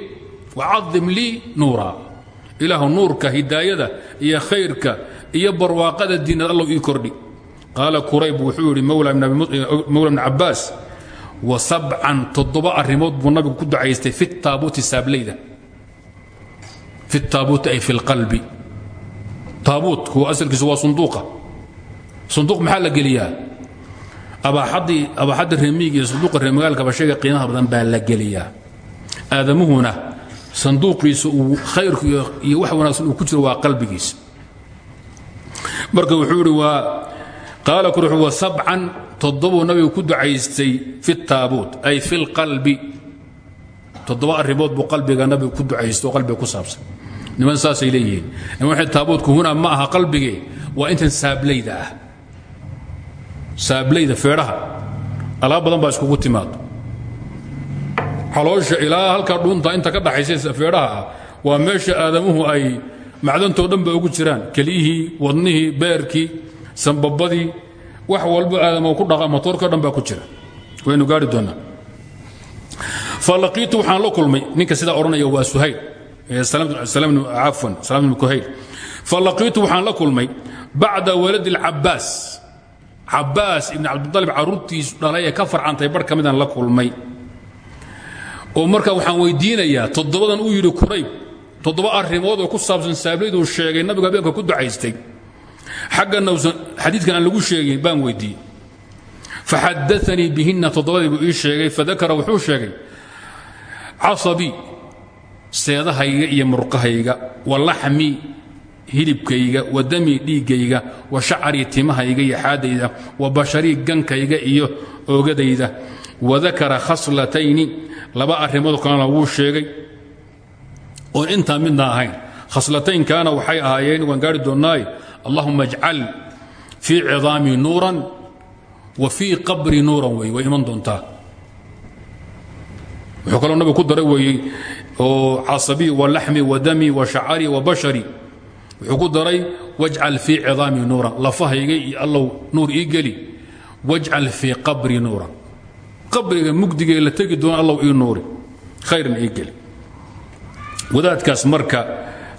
A: Wa cadim lii nuura. Ilaahu nuurka hidaayada iyo khayrka iyo barwaaqada diinad allow ii kordhi. Qaala kurayb bni cabbaas wa sabcan toddoba arrimood buu nabigu ku ducaystay fi taabuuti saablayda. Fi taabuuti ay fi lqalbi taabuutku asalkiisu waa sunduuqa. Sunduuq maxaa la geliyaa? Abaaxaddii abaaxadda reemiiga iyo sanduuqa reemagaalkaba shayga qiimaha badan baa la geliyaa. Aadamuhuna sanduuqiisa uu khayrku iyo wax wanaagsan ku jiro waa qalbigiisa marka wuxuu idhi waa qaala wa sabcan toddobuu nabigu ku ducaystay fi taabuut ay fi lqalbi. Toddoba arrimood buu qalbiga nabigu ku ducaysta oo qalbiga ku saabsan. Niman saasay leeyihiin. Niman waxay taabuutku huna ma aha qalbigee? Waa intan saablayda ah. Saablayda feedhaha alaab badan baa iskugu timaado caloosha ilaa halkaa dhuunta inta ka dhaxaysa feedhaha ah waa aadamuhu ay macdantoo dhan ugu jiraan. Keliyihii wadnihii beerkii sambabadii wax walba aadamo ku dhaqa motoorka dhan baa ku jira. Waynu gaari doonaa. Falaqiitu waxaan la kulmay. Ninka sidaa odhanaya waa suhayl. Cafwan salaam kuhayl. Falaqiitu waxaan la kulmay bacda waladi alcabbaas. Cabbaas ibn cabdilib carruurtiisu dhalay ee ka farcantay bar ka la kulmay. Oo marka waxaan weydiinayaa toddobadan uu yidhi kurayb toddoba arrimood oo ku saabsan saablayduu sheegay nabigu ku ducaystay xaggana usan xadiidkan aan lagu sheegin baan weydiiyey. Faxadaanii bihinna toddobadii buu ii sheegay fadakara wuxuu sheegay casabii seedahayga iyo murqahayga wa laxmii hilibkayga wa damii dhiiggayga wa shacrii timahayga iyo xaadayda wa basharii gankayga iyo oogadayda wadakara khaslatayni laba arrimood kalena wuu sheegay. Oon intaa midna ahayn khaslataynkaana waxay ahaayeen gaari doonnaaye allahuma ajcal fii cidaamii nuuran wa fii qabri nuuran wey way iman doontaa. Wuxuu kaloo nabigu ku daray weeyey oo casabii wa laxmi wa dami wa shacari wa bashari. Wuxuu ku daray wajcal fii cidaamii nuuran lafahayga iyo allow nuur ii geli. Wajcal fii qabri nuuran. Qabriga mugdigee la tegi doona allow ii nuuri khayrna ii geli. Wadaadkaas marka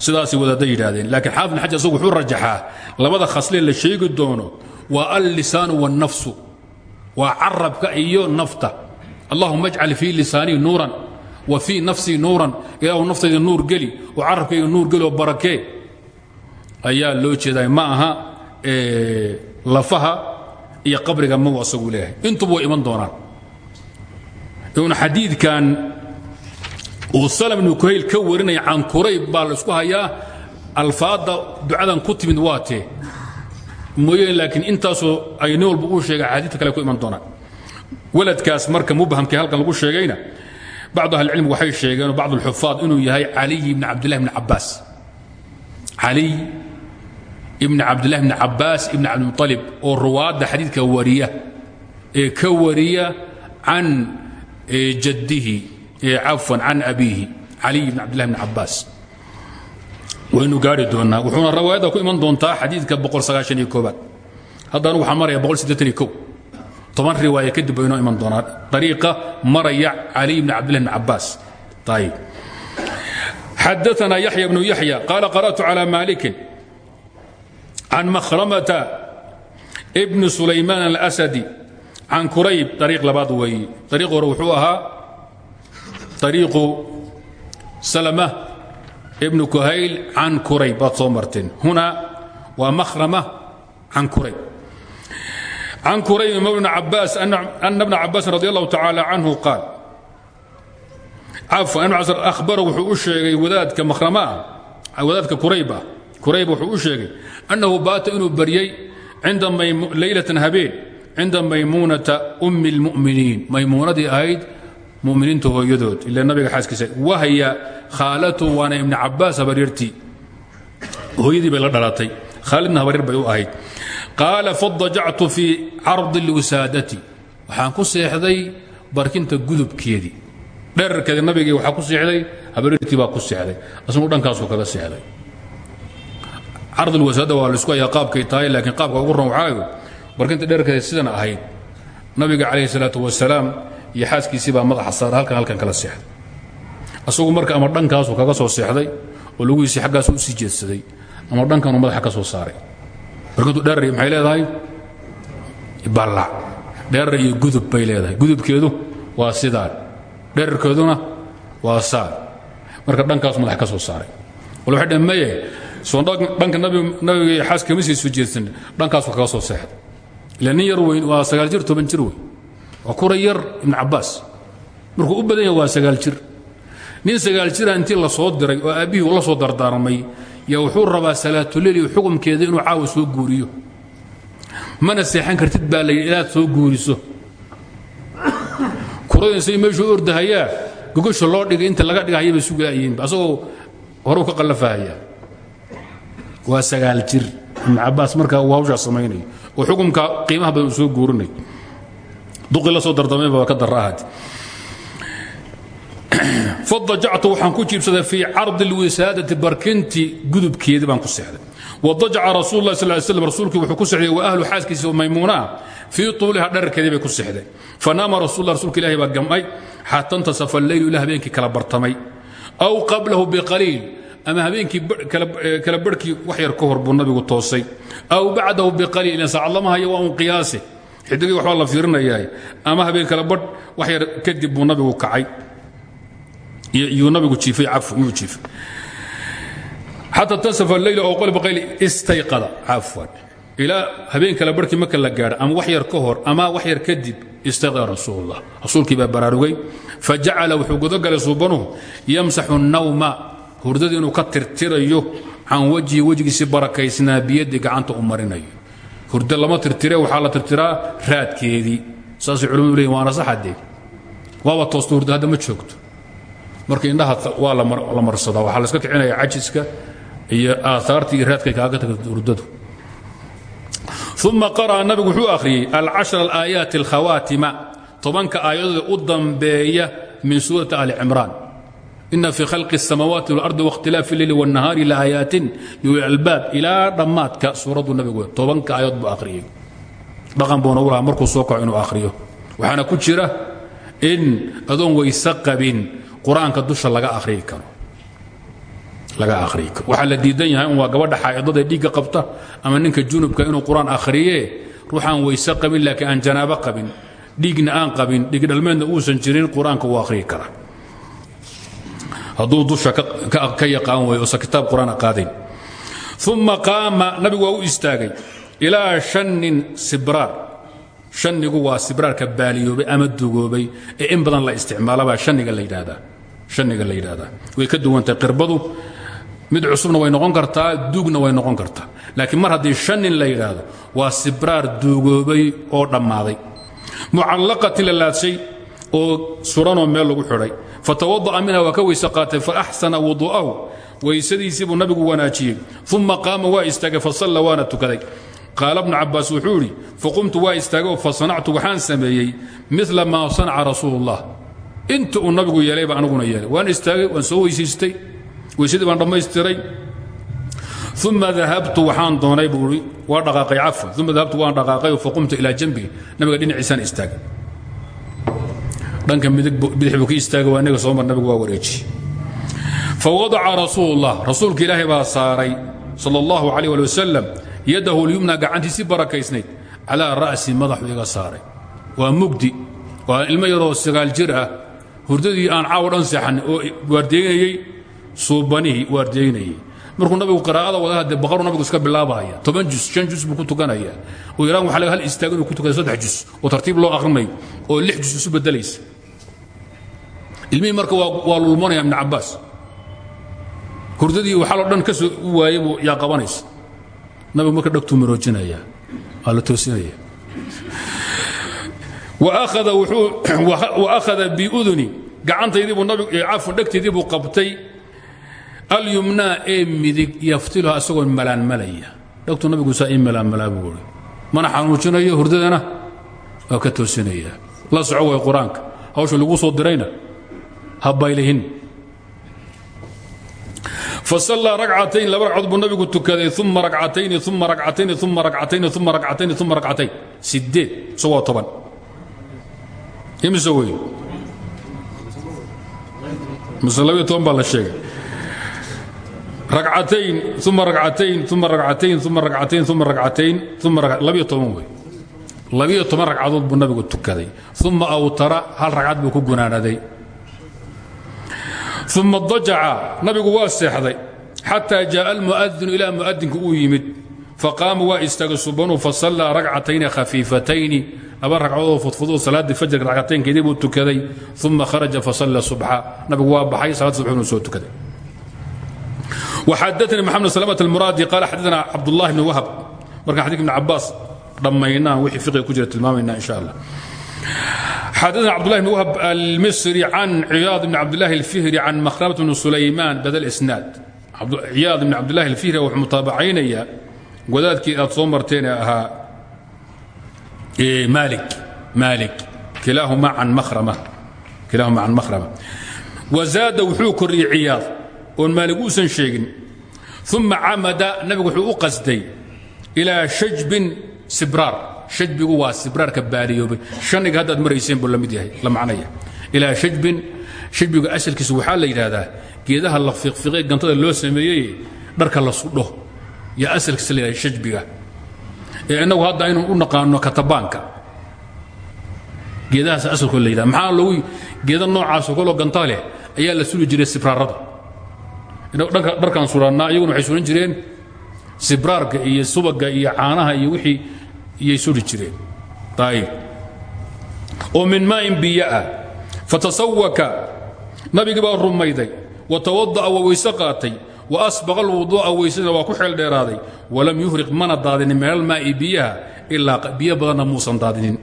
A: sidaasay wadaadda yidhaahdeen. Laakiin xaafid xaj asagu wuxuu rajaxaa labada khaslee la sheegi doono waa allisaanu wاnnafsu waa carabka iyo nafta. Allahuma ajcal fii lisaanii nuuran wa fii nafsii nuuran. Ilaahu naftayda nuur geli oo carabkayga nuur geli oo barakee. Ayaa loo jeedaa ma aha lafaha iyo qabriga mau asagu leeyahay. Iman doonaan. Un xadiidkan uu salm ibnu kuhayl ka warinaya can kurayb baa la isku hayaa. Alfaadda ducadan ku timid waa tee mooyeen laakiin intaasoo ay nin walba uu sheegay axaadiidta kale ku iman doonaan waladkaas marka mubhamkii halkan lagu sheegayna bacdu ahlicilm waxay sheegeen bacd alxufaad inuu yahay caliy ibni cabdillahi bni cabbaas caliy ibni cabdillahi bni cabbaas ibni cabdimuطalib oo ruwaadda xadiidka wariya ee ka wariya can jaddihi cafwan can abiihi caliy bn cabdillahi bni cabbaas. Waynu gaari doonnaa wuxuuna rawaayadda ku iman doontaa xadiidka aad haddana waxaa maraya toban riwaaya kadib baynoo iman doonaa. Ariiqa maraya caliy bni cabdillahi bni cabbaas. Ayib xadaana yaxya bnu yaxya qaala qara'tu calى maalikin can makhramata bni sulaymaan alasadi can kurayb ariiq labaad weeye ariiq hore wuxuu ahaa ariiqu salama ibnu kuhayl can kurayb baad soo marteen huna waa makhrama can kurayb can kurayb mawlana cabaas ana bna cabaasin radi allahu tacaala canhu qaal ahbara wuxuu u sheegay wadaadka makhrama ah wadaadka kurayb ah kurayb wuxuu u sheegay annahu baata inuu baryey cinda leylatan habeen cinda maymuunata ummi اlmu'miniin maymuunadii ahayd muminiinta hooyadood ila nabiga xaaskiisa wahya khaalatu waana ibni cabaas habaryartii. Hooyadii bay la dhalatay khaalidna habaryar bay u ahayd. Qaala fadajactu fii cardi lwisaadati waxaan ku seexday barkinta gudubkeedii dherarkeeda nabigii waxaa ku seexday habaryartii baa ku seexday. Asnu dhankaasuu kaga seexday. Cardulwasaada waa la isku hayaa qaabkay tahay laakiin qaabka ugu ran waxaayo barkinta dherarkeeda sidan ahayd. Nabiga calayhi salaatu wasalaam iyo xaaskiisii baa madaxa saara halkan halkan kala seexday. Asagu marka ama dhankaasuu kaga soo seexday oo lugihiisii xaggaasu u sii jeedsaday ama dhankanuu madaxa ka soo saaray. Barkintu dherar maxay leedahay? Ballac dherar iyo gudub bay leedahay. Gudubkeedu waa sidaan. Dherarkeeduna waa saan. Marka dhankaasu madaxa ka soo saaray. Wal waxay dhaheen maye soo dhanka nabiga iyo xaas kama sii soo jeedsan. Kaga soo seexday. Ila nin yar weyn waa sagaal jir toban jir weyn waa kura yar ibn cabaas. Markuu u badan yahay waa sagaal jir. Nin sagaal jira intii la soo diray oo aabbihii ula soo dardaarmay yaa wuxuu rabaa salaatuleyl iyo xukumkeeda inuu caawa soo guuriyo. Mana seexan kartid baa la yidhi soo guuriso. Kuradiisay meeshuu ordahayaa gogasha loo dhigay inta laga dhigahaya bay sugaayeenba asagoo horuu ka qallafahayaa waa sagaal jir. Ibn cabaas markaa uu hawshaa samaynayo oo xukumka qiimaha badan soo guurinayo duqii la soo dardamayba waa ka darraahad fadajactu waxaan ku jiibsaday fii cardi lwisaadati barkintii gudubkeedii baan ku seexday. Wadajaca rasuul lah sal slam rasuulkii wuxuu ku seexday wa ahlu xaaskiisa maymuunaa fii tuuliha dhararkeedii bay ku seexdeen fanaama rasul rsulka ilahi baa gamay xata intasafa alleylu ilaa habeenkii kala bartamay. Aw qablahu biqaliil ama habeenkii kala barhkii wax yar ka hor buu nabigu toosay. Aw bacdahu biqaliil saacad lama hayo waa un qiyaase xidigii waxbaa la fiirinayaa ama habeen kala badh wax yar kadib buu nabigu kacay. Yuu nabigu jiifay cafu yuu jiifay. Xata tasafa alleyla oo qol biqayli istayqada. Cafwan. Ilaa habeen kala barhkii marka la gaadho ama wax yar ka hor ama wax yar kadib istayqada rasuulullah. Rasuulkii baa baraarugay fajacala wuxuu gudagalay suubanuhu yamsaxu nawma hurdadii inuu ka tirtirayo can wajhi wejigiisii barakaysnaa biyadii gacanta u marinayo hurdo lama tirtire waxaa la tirtiraa raadkeedii. Saasay culimadu leeyihiin waana saxadee waaba toosto hurdo hadda ma joogto. Marka indhaha waa la marsadaa. Waxaa la iska kicinaya cajiska iyo aahaartii iyo raadkay kaaga tagta hurdadu. Uma qara'a nabigu wuxuu akhriyey alcashra alaayaati alkhawaatima. Tobanka aayadooda u dambeeya min suurati ali cimraan ina fii khalqi الsamaawaati واlardi waاkhtilaafi اleyli wالnahaari laayaatin liuli albaab ilaa dhammaadka suuraddu nabigu tobanka aayadood buu akhriyey dhaqan buuna u lahaa markuu soo kaco inuu akhriyo waxaana ku jira in adoon weyse qabin qur-aanka dusha laga akhriyi karo laga akhriyi karo waxaa la diidan yahay un waa gabadha xaa'idada dhiigga qabta ama ninka junubka inuu qur-aan akhriye ruuxaan weyse qabin laakiin aan janaabo qabin dhiigna aan qabin dhiigdhalmeedna uusan jirin qur-aanka wuu akhriyi karaa hadduu dusha ka yaqaan wayo osa kitaab qur'aan qaadayn uma qaama nabigu waa u istaagay ilaa shannin sibraar. Shannigu waa sibraarka baaliyoobay ama dugoobay ee in badan la isticmaalabaa hanniga la yidhaahdaa. Way ka duwantahay qirbadu mid cusubna way noqon kartaa duugna way noqon kartaa. Laakiin mar haddii shannin la yidhaahdo waa sibraar duugoobay oo dhammaaday. Mucallaqatin la laadshay oo suranoo meel lagu xidhay fatawada'a minha waa ka weyse qaatay faaxsana wudu'ahu weysadiisii buu nabigu wanaajiyey. Uma qaama waa istaagay fasalla waana tukaday. Qaala bnu cabaas wuxuu idhi faqumtu waa istaagay fasanactu waxaan sameeyey mila maa sanaca rasuulullah. Inta uu nabigu yeelay baa aniguna yeelay. Waan istaagay waan soo weysaystay weysadii baan dhammaystiray. Uma dahabtu waxaan doonay buu i waa dhaqaaqay cafwan uma dahabtu waan dhaqaaqay faqumtu ilaa janbihi nabiga dhinaciisaan istaagay dhanka bidix buu ka istaagay waa inaga soo mar nabigu waa wareeji fawadaca rasuulullah rasuulka ilaahay baa saaray sal allahu calayh ali wasalam yadahu lyumna gacantiisii barakaysnayd calaa ra'si madaxu iga saaray. Waa mugdi waa ilmo yaroo sagaal jir ah. Hurdadii aan caawo dhan seexan oo waardeynayey suubanihii waardeynayey. Markuu nabigu qiraa'ada wadaha dee baqaru nabigu iska bilaabaya. Toban jus shan jus buu ku tukanaya. Oo iraan waxa laga hal istaago inuu ku tukada saddex jus oo tartiib loo akrinayo oo lix jus isu bedelaysa ilmihii marka waa lulmanaya ibn cabbaas hurdadii waxaaloo dhan ka soo u waayey buu yaa qabanaysa. Nabigu marka dhagtuu maroojinaya waa la toosinaya. Waahada biuduni gacantaydiibuu nabigcafun dhegtaydii buu qabtay alyumnaa ee midig yaftiluha isagoo malaanmalaya. Dhegtu nabigu saa ii malaanmalaa buu mana xanuujinayo hurdadana? Waa ka toosinaya. La soco way qur'aanka. Hawsha lagu soo dirayna ha baylihin fasallaa ragcatayn laba ragcadood buu nabigu tukaday uma ragcatayni uma ragcatayni uma ragcatayni uma ragcatayni uma ragcatayn sideed isagoo toban. Imise wey mise labiyo toban baa la sheegay. Ragcatayn uma ragcatayn uma ragcatayn uma ragcatayn uma ragcatayn uma labiyo toban wey labiyo toban ragcadood buu nabigu tukaday. Uma awtara hal ragcad buu ku gunaanaday uma dajaca nabigu waa seexday xataa jaaa almuadinu ilaa muadinku uu yimid. Faqaama waa istaagay subanuu fasallaa ragcatayni khafiifatayni laba ragcadoodoo fudfudoo salaaddii fajrka racataynkedi buu tukaday. Uma kharaja fasalla subxa nabigu waa baxay salaad subxunu soo tukaday. Xadanii mxamed slmt muraadi qaal xadana cabdulahi bn wahab. Markaan xadika ibn cabaas dhammaynaan wixii fiqiga ku jira tilmaamayna in sha allah xadana cbdulahi bn whab almisri can ciyaad bn cabdlahi اlfihri can makhrabat bn sulaymaan badal isnaad. Ciyaad bn cabdlahi اlfihri wuxuu mutaabacaynaya wadaadkii aad soo marteenee ahaa maali maali kilaahuma an mahrama wazaada wuxuu koriyey ciyaad oon maalig uusan sheegin. Uma camada nabigu wuxuu u qasday ilaa shajbin sibraar shajbigu waa sibraarka baariyoobay shaniga haddaad marayseen buu la mid yahay la macnaya ilaa shajbin shajbigu asalkiisa waxaa la yidhaahdaa geedaha la fiqfiqee gantada loo sameeyey dharka la sudho yaa asalkiisa la shajbiga. Ee innagu hadda aynu u naqaano katabaanka. Geedahaas asalkooda la yidhahda maxaa lagu geeda noocaasoo kaloo ganta leh ayaa la suli jiray sibraarada. Dharkaan surannaa iyaguna waxay suran jireen? Sibraarka iyo subaga iyo caanaha iyo wixii iyay suri jireen. Ayib oo min maain biyo ah fatasawaka nabigii baa rumayday wa tawada'a waa weyse qaatay wa asbaqa alwuduu'a weysadana waa ku xeel dheeraaday. Walam yuhriq mana daadinin min almaa'i biyaha ilaa biyo badanna muusan daadinin.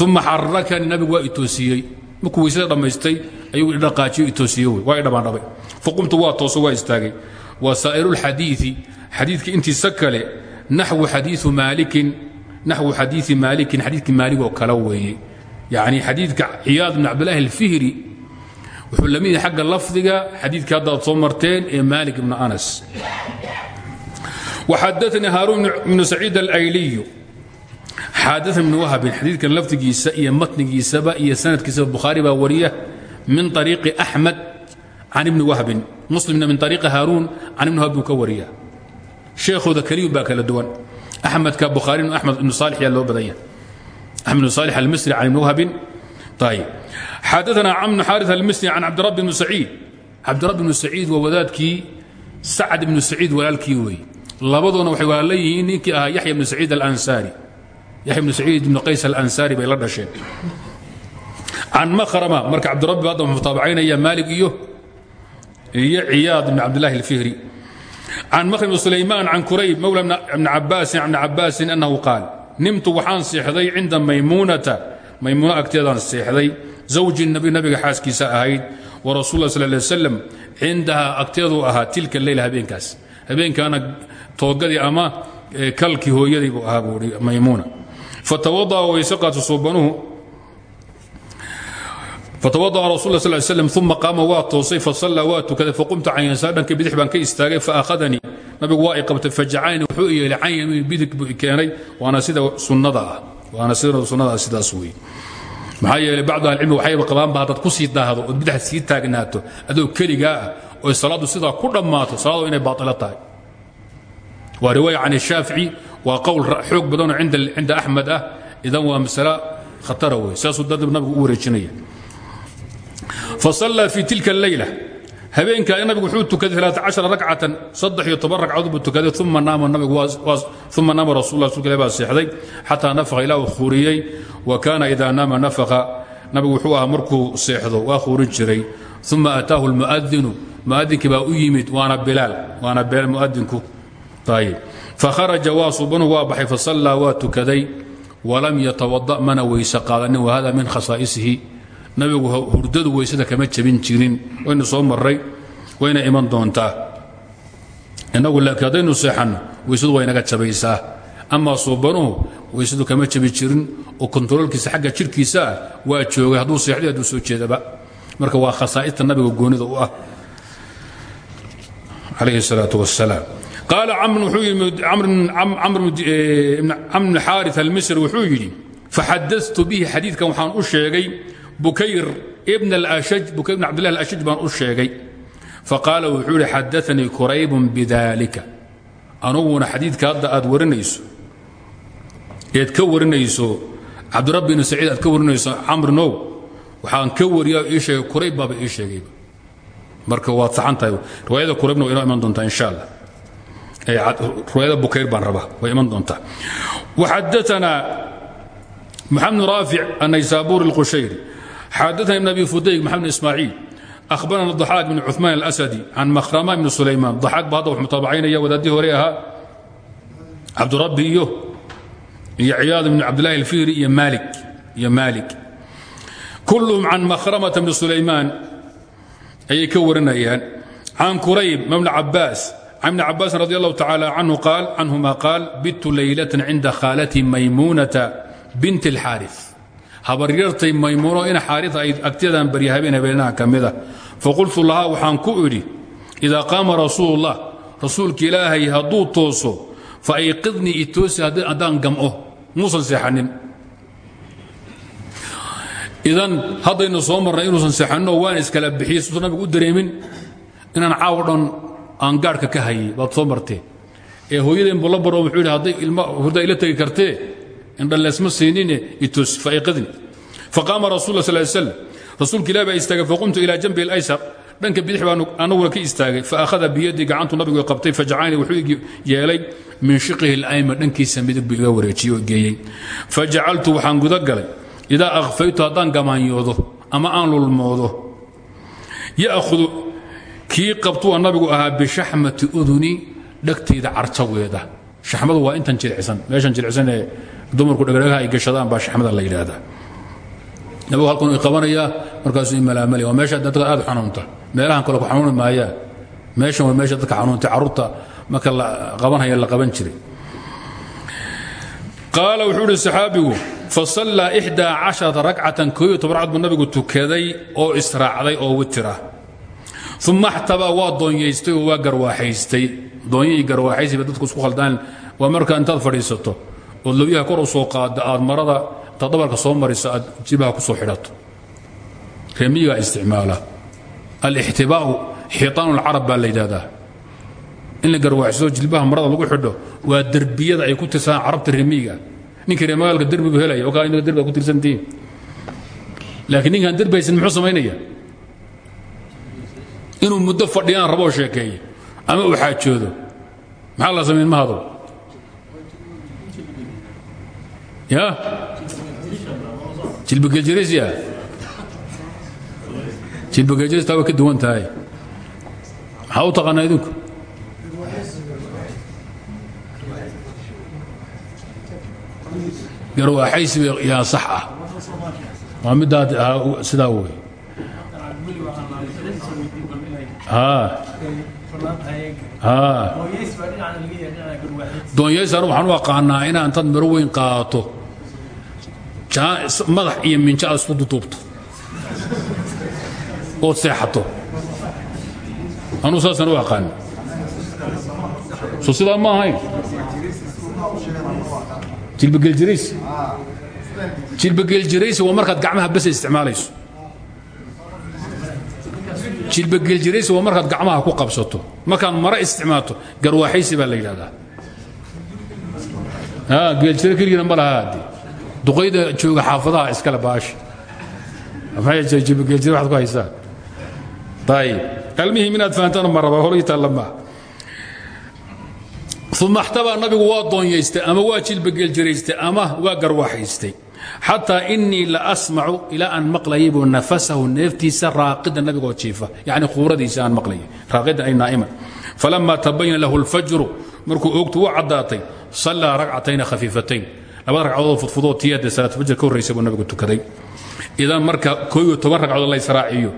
A: Uma xarakanii nabigu waa itoosiyey. Markuu weysada dhammaystay ayuu idhaqaajiyo itoosiye wey waa idhamaandhabay faqumtu waa tooso waa istaagay. Wa saa'iru lxadiii xadiidka intiisa kale naxwu xadiiu maalikin naxwu xadiii maalikin xadiidkii maalig oo kale weeye yacni xadiidka ciyaad bn cabdillahi alfihri wuxuu la mid yahay xagga lafdiga xadiidkii haddaad soo marteen ee maalik ibnu anas waxadaanii haaruun ibnu saciid alayliyu xaadaث ibn wahbin xadiidkan lafdigiisa iyo matnigiisaba iyo sanadkiisaba bukhaari baa wariya min طariiqi axmed can ibni wahbin muslimna min ariiqi haaruun can ibni wahb buu ka wariya sheekhooda keliyun baa kala duwan axmedka bukhaarinu axmed ibnu saalix yaa loo badan yahay axmed ibnu saalix almisri can ibni wahbin ayb xadaثna camnu xaariث almisri can cabdirabbi ibnu saciid cabdirabbi ibnu saciid waa wadaadkii sacad ibnu saciid walaalkii weeye labadoona waxay walaala yihiin ninkii ahaa yaxya ibnu saciid alansaari yaxya ibnu saciid ibnu qays alansaari bay la dhasheen can makrama marka cabdirabbi hadda wuxuu mutaabacaynaya maalig iyo iyo ciyaad ibn cabdillahi alfihri can ibn sulaymaan can kurayb mowla ibni cabaasin ibni cabaasin annahu qaal nimtu waxaan seexday cinda maymuunata maymuuno agteedaan seexday zawji nabi nabiga xaaskiisa ahayd wa rasul lah sal lay wasalam cindahaa agteeduu ahaa tilka leyla habeenkaas habeenkaana toogadii ama kalkii hooyadii buu ahaa buui maymuuna fatawada'a wayse qaata suubanuhu fatawada'a rasul la sal slam uma qaama waa toosay fasallaa waa tukaday faqumtu can yasaar dhanka bidix baan ka istaagay faakhadanii nabigu waa i qabtay fajacalanii wuxuu yeelay can yamiin bidig buu keenay. Waana sida sunnada ah. Waana sida sunnada ah sidaas weeye maxaa yeelay bacdu ahlicilmi waxayba qabaanba haddaad ku sii daahdo ood bidix sii taagnaato adoo keligaa ah oy salaaddu sidaa ku dhammaato salaadu inay baatilo tahay. Waa riwaaya can shaafici waa qowl xoog badanoo cinda axmed ah idan waa masale khatara wey saasuu dad nabigu u wareejinaya fasallaa fi tilka alleyla habeenkaa nabigu wuxuu tukaday toban ragcadood buu tukaday uma naama rasul rasulka baa seexday xataa nafaqa ilaa uu khuuriyey wa kaana idaa naama nafaqa nabigu wuxuu ahaa markuu seexdo waa khuurin jiray uma ataahu lmuadinu muadinkii baa u yimid waana bilaal waana bilaal muadinku fakharaja waa subanu waa baxay fasallaa waa tukaday walam yatawada mana weyse qaadanin wahada min khasaa'isihi nabigu hurdadu weysada kama jabin jirin waynu soo maray wayna iman doontaa. Inagu laakiin haddaynu seexanno weysadu waa inaga jabaysaa. Amaa suubanuhu weysadu kama jabi jirin oo kontaroolkiisa xagga jidhkiisaa waa joogay hadduu seexday hadduu soo jeedaba. Marka waa khasaa'ista nabiga goonida u ah. Calayhi salaatu wassalaam. Qaala camr bn xaari almisri wuxuu yidhi faxadatu bihi xadiidkan waxaan u sheegay bukayr bn bukayr bn abdillah alashaj baan u sheegay. Faqaala wuxuu ihi xadaanii quraybun bidaalika anuguna xadiidka hadda aad warinayso eed ka warinayso cabdirabbi ibn saciid aad ka warinayso camrinow waxaan ka wariya ii sheegay qurayb baaba ii sheegayba marka waad saxan tahay riwaayada quraybna waa inoo iman doontaa insha allah riwaayada bukayr baan rabaa way iman doontaa. Waxadaanaa maxamed raafic annaysaabuuri alqushayri القشيري حدثنا ابن ابي فديك محمد بن اسماعيل اخبرنا الضحاك بن عثمان الاسدي عن مخرمه بن سليمان ضحاك بعض متابعين يا ودادي هوريها عبد ربي يو يا عياض بن عبد الله الفيري يا مالك يا مالك كلهم عن مخرمه بن سليمان اي كورنا عن كريب مولى عباس عن ابن عباس رضي الله تعالى عنه قال عنهما قال بت ليله عند خالتي ميمونه bint اlxaari habaryartay maymuuno in xaaria ay agteedaan barya habeen habeenaha ka mida faqultu lahaa waxaan ku idhi idaa qaama rasuul اllah rasuulka ilaahay hadduu tooso faayqidnii itoosi haddaan gam'o muusan seexanin. Idan haddaynu soo marnay inuusan seexaninoo waan iskala bixiyey suusan nabigu u dareemin inaan caawo dhan aan gaadhka ka hayay baad soo martee. Ee hooyadeen buu la baro wuxuu yidhi ilma hurda ila tegi kartee indhaleesma siinine itus faiqidni faqaama rasul la sal slam rasuulka ilah baa istaagay faqumtu ilaa janbi alaysar. Dhanka bidix baan anaguna ka istaagay faakhada biyadii gacantu nabigu qabtay fajacalanii wuxuu yeelay min shiqihi اlayman dhankiisa midig buu iga wareejiyey oo geeyey fajacaltu waxaan guda galay idaa akhfaytu haddaan gamaanyoodo ama aan lulmoodo ya'hudu kii qabtuu nabigu ahaa bishaxmati uduni dhegtayda carjaweeda shaxmadu waa intan jilicsan meeshan jilicsan ee dumarku dhegdhegaha ay gashadaan baa shaxmada la yidhaahdaa. Nabigu halkan i qabanayaa markaasuu imalaamalaya waa meesha dadka aad xanuunta. Meelahan kale ku xanuuni maayaan meeshan waa meesha dadka xanuuntay carruurta marka la qabanhaya la qaban jiray. Qaala wuxuu ihi saxaabigu fasallaa ixdaa casharata ragcatan kooyo toban ragcad buu nabigu tukaday oo israacday oo witira. Uma axtabaa waa doonyaystay oo waa garwaaxaystay. Doonyo iyo garwaaxaysiba dadku isku khaldaan. Waa marka intaad fadhiisato ood lowyaha kor u soo qaadda aad marada intaad dhabarka soo mariso aad jilbaha ku soo xidhato. Remiyigaa isticmaala. Alixtibaa'u xiitaan alcarab baa la yidhahdaa in la garwaaxsoo jilbaha marada lagu xidho waa derbiyada ay ku tirsadaan carabta remiyiga ninkii reer magaalka derbi buu helaya okaa inaga derbiga ku tirsantihiin laakiin ninkaan derbi haysan muxuu samaynaya inuu muddo fadhiyaan raboo sheekeeya. Ama uu xaajoodo. Maxaa la samayn mahado ya? Jilbageljirisia jilbageljirista way ka duwan tahay maxaa u taqaanaa idinku garwaaxaysi yaa sax ah waa midaad sidaa wey doonyaysaan waxaan u aqaanaa inaa intaad maro weyn qaato madax iyo minjo aad isku duduubto. Ood seexato. Anuu saasaan u aqaana so sidaa ma ahayn. Jilbageljiraysi jilbageljiraysi waa markaad gacmaha basa isticmaalayso. Jilbageljiraysi waa markaad gacmaha ku qabsato. Markaad maro isticmaalto garwaaxaysi baa la yidhahdaa. Geeljiro keligiina ma laha haddii duqayda jooga xaafadaha iskale baasha jilbageljiro waxaad ku haysaan ayib almihim inaad fahantaan ma horay taalla maaha uma nabigu waa doonyaystay ama waa jilbageljiraystay ama waa garwaaxaystay. Xataa inii la asmacu ilaa aan maqlayay buu nafasahu neeftiisa raaqida nabigoo jiifa. Yani khuuradiisa aan maqlayay. Ay naa'iman. Falama tabayana lahu اlfajru markuu oogtu u caddaatay. Sallaa ragcatayni khafiifatayn labada ragcadood fudfudoo tiyade salaatufajr ka horraysa buu nabigu tukaday. Idan marka koo iyo toban ragcadood la israaciyo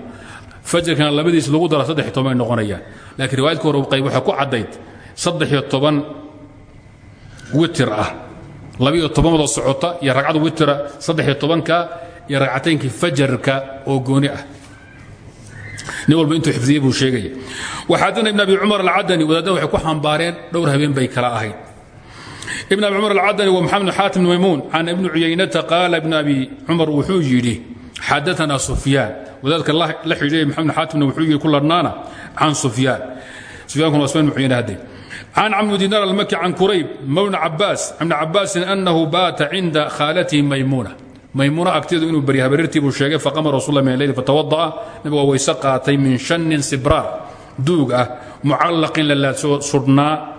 A: fajarkana labadiis lagu daro saddex iyo toban ay noqonayaan. Laakiin riwaayadka hore qayb waxay ku caddayd saddex iyo toban witir ah. Labiyo tobanwada socota iyo ragcad witira saddex iyo tobanka iyo ragcataynkii fajarka oo gooni ah. Nin walba intuu xifdiyey buu sheegaya waxaadana ibn abi cumar alcadani wadaadana waxay ku xambaareen dhowr habeen bay kala ahayd ibn abi cumar alcadani wa maxamed bn xaatim maymuun can ibni cuyaynata qaala ibn abi cumar wuxuu yidhi xadaana sufyaan wadaadka la xidhiidhay maxamed xaatimna wuxuu yidhi ku ladhnaana can sufyaan sufyaankuna waa sufyan bn cuyayna hadde can camr dinar almaki can kurayb mawlna cabaas ibn cabaasin annahu baata cinda khaalatihi maymuuna maymuuna agteedu inuu barya habarirtii buu sheegay faqama rasul min leyl fatawada'a. Nabigu waa weyse qaatay min shanin sibraar duug ah mucallaqin sudhnaa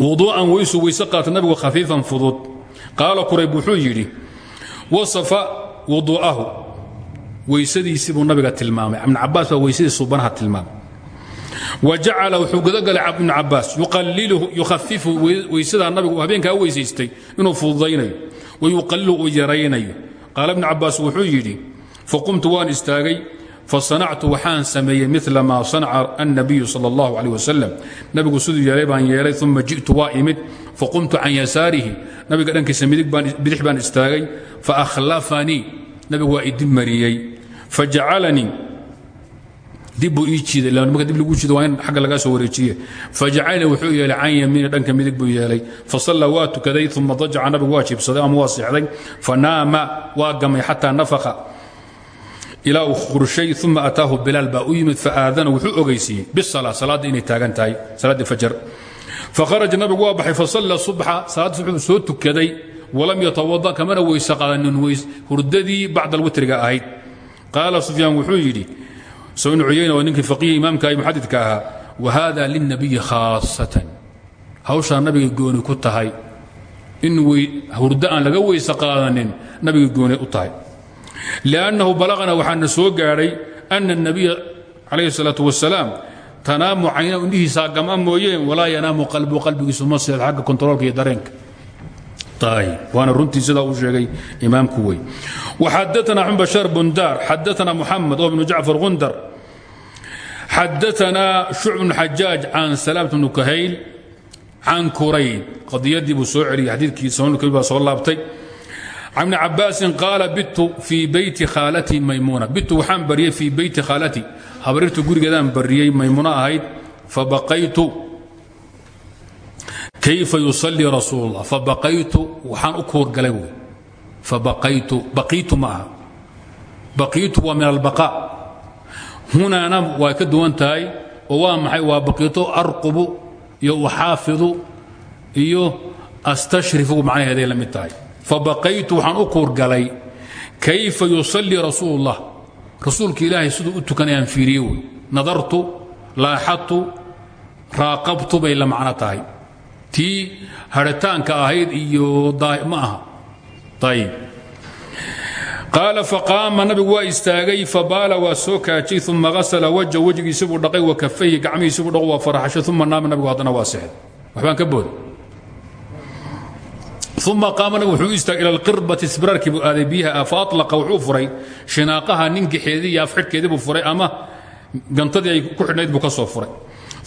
A: wuduu'an weysu weyse qaatay nabigu khafiifan fudud. Qaala kurayb wuxuu wasafa wuduu'ahu weysadiisii buu nabiga tilmaamay. Ibn cabaas baa weysadii subanaha tilmaamay. Wa jacala wuxuu gudagalay ibnu cabaas yuqaliluhu yukhafifu weysadaa nabigu habeenkaa weysaystay inuu fududaynayo wayuqalilu uu yaraynayo. Qaala ibnu wuxuu yidhi faqumtu waan istaagay fasanactu waxaan sameeyey mila maa sanaca annabiyu sal allahu caleh wasalam nabigu siduu yeelay baan yeelay uma ji'tu waa imid faqumtu can yasaarihi nabiga dhankiisa bidix baan istaagay faakhlafanii nabigu waa idib mariyey fajacalanii dibbuu ii jiiday dib lagu jiido waa in xagga soo wareejiye fajacalanii wuxuu yeelay can yamiini dhanka midig buu yeelay fasalla waa tukaday uma dajaca nabigu waa jiibsaday ama waa seexday fanaama waa gamay xataa nafaqa ilaa uu qurshay uma ataahu bilaal baa u yimid faaadana wuxuu ogeysiiyey bisala salaadda inay taagan tahay salaaddii fajar. Fakharaja nabigu waa baxay fasalla subxa salaadda subax buu soo tukaday walam yatawada kamana weyse qaadanin hurdadii bacda alwitriga ahayd. Qaala sufyaan wuxuu yidhi ibn cuyayna waa ninkii faqiih imaamka iyo muxadidka ahaa wahada lilnabiyi khaasatan. Hawshaa nabiga gooni ku tahay in hurdo aan laga weyse qaadanin nabiga gooni u tahay liannahu balaqana waxaana soo gaadhay ana الnabiya calayhi الsalaaة wasalaam tanaamu cayna indhihiisaa gama mooyeen walaa yanaamu qalbu qalbigiisu ma seed xagga kontaroolka iyo dareenka waana runtii sidaa uu sheegay imaamku wey وxadثna xn bشhاr bundar xadثna mحamed oo بن jacفar gundar xadثna شhucb بن xajaaج can salamt بن kahayl can kurayb qadiyadii buu soo celiyey xadiikii sn baa soo laabtay can bni cabaasin qaala bitu fii beyti khaalati maymuuna bitu waxaan baryey fii beyti khaalati habriirtu gurigeedaan bariyey maymuuno ahayd. Fabaqaytu kayfa yusalii rasuul اllah fabaqaytu waxaan u kuurgalay buy fabaqaytu baqiitu ma aha. Baqiitu waa min albaqaa hunaana waa ka duwan tahay. Oo waa maxay? Waa baqiitu arqubu iyo iyo astashrifugu macnaheeday la mid tahay fabaqaytu waxaan u kuurgalay kayfa yusalii rasuul اllah rasuulka ilaahay siduu u tukanayaan fiiriye wey nadartu laaxadtu raaqabtu bay la macno tahay. Tii haritaanka ahayd iyo ma aha. Ayb qaala faqaama nabigu waa istaagay fabaala waa soo kaajay uma hasla wajha wejigiisibuu dhaqay wa kafayhi gacmihiisibuu dhaqo waa faraxashay uma naama nabigu uma qaama nabigu wuxuu u istaagay ila alqirbati sibraarkii buu aaday biyaha ah faalaqa wuxuu furay. Shinaaqaha ninkaxeedii iyo afxidhkeedii buu furay ama gantadii ay ku xidhnayd buu ka soo furay.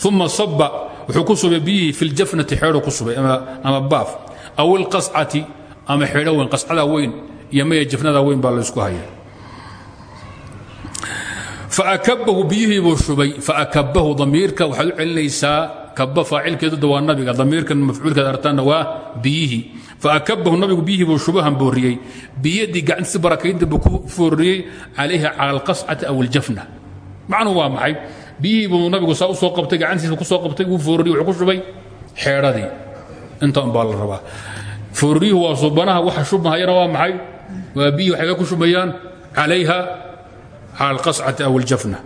A: Uma saba wuxuu ku subay biyihii fi ljafnati xeedhu ku subay ama baaf. Aw ilqascati ama xeedho weyn qascada weyn iyo maya jafnada weyn baa laysku haya faakabahu biyihii buu shubay. Faakabahu damiirka waxaad u celinaysaa kaba faacilkeedu waa nabiga. Damiirkan mafcuulkaad artaanna waa biyihii faakabahu nabigu biyihii buu shubahan booriyey biyadii gacantiisi barakayda buu ku fooriyey calayha cala alqascati aw aljafna macnuhu waa maxay biyihii buu nabigu saa u soo qabtay gacantiisa ku soo qabtay wuu fooriyey wuxuu ku shubay xeedhadii inta un baa la rabaa fooriyuhu waa subanaha waxa shubmahayana waa maxay waa biyihii waxay ku shubayaan calayha cala alqascati aw aljafna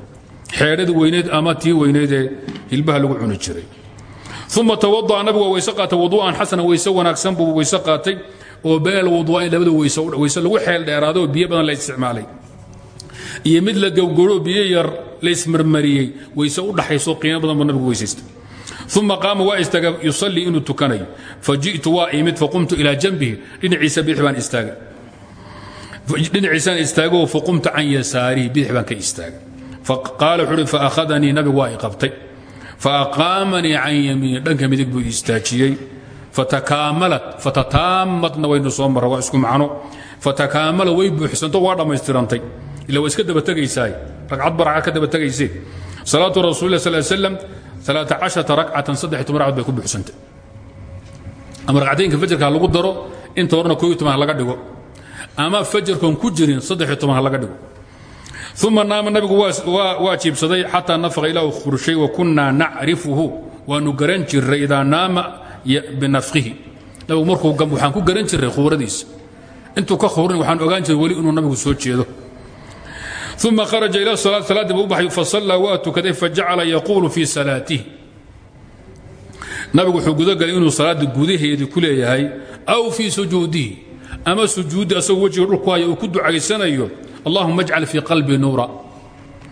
A: xeedhadii weyneed ama tii weyneed ee hilbaha lagu cuni jiray uma tawada'a nabigu waa weyse qaatay wuduu'an xasana wanaagsan buu weyse qaatay. Oo beel wuduu'a in labada weyse lagu xeel dheeraado oo biyo badan la isticmaalay. Iyo mid la gowgoro biyo yar la ismarmariyey weyse u dhaxayso qiimo badan buu nabigu weysaystay. Uma qaama waa istaaga yusalii faji'tu waa imid faqumtu ilaa janbihi. Dhinaciisa bidix baan istaagay dhinaciisaan istaago faqumtu can yasaarihi bidix baan ka istaagay faqaala wuxuu uhi faahadanii nabigu waa i qabtay faaqaamanii can yamiini dhanka midig buu istaajiyey fatakaamalat fatataamadna waynu soo marra waa isku macno fatakaamala way buuxsanto waa dhammaystirantay ila waa iska daba tegaysaay ragcad ba ragcad ka daba tegaysee salaatu rasuuli sal slam alaaa cashata ragcatan saddex toban ragcad bay ku buuxsantay ama ragcataynka fajarka ha lagu daro inta horena kooiyo toban ha laga dhigo ama uma naama nabigu waa jiibsaday xataa nafaqa ilaa uu khurshay wa kunnaa nacrifuhu waanu garan jirray idaa naama binafkihi nabigu markuu waxaan ku garan jirray khuuradiisa intuu ka khuurin waxaan ogaan jiray weli inuu nabigu soo jeedo. Uma kharaja ila salaad salaaddii buu u baxay fasallaa waa tukaday fajacala yaquulu fii salaatihi. Nabigu wuxuu gudagalay inuu salaadda gudaheedii ku leeyahay aw fii sujuudihi ama sujuuddi asagoo wejiga dhulku ku ducaysanayo allahuma ajcal fii qalbii nuura.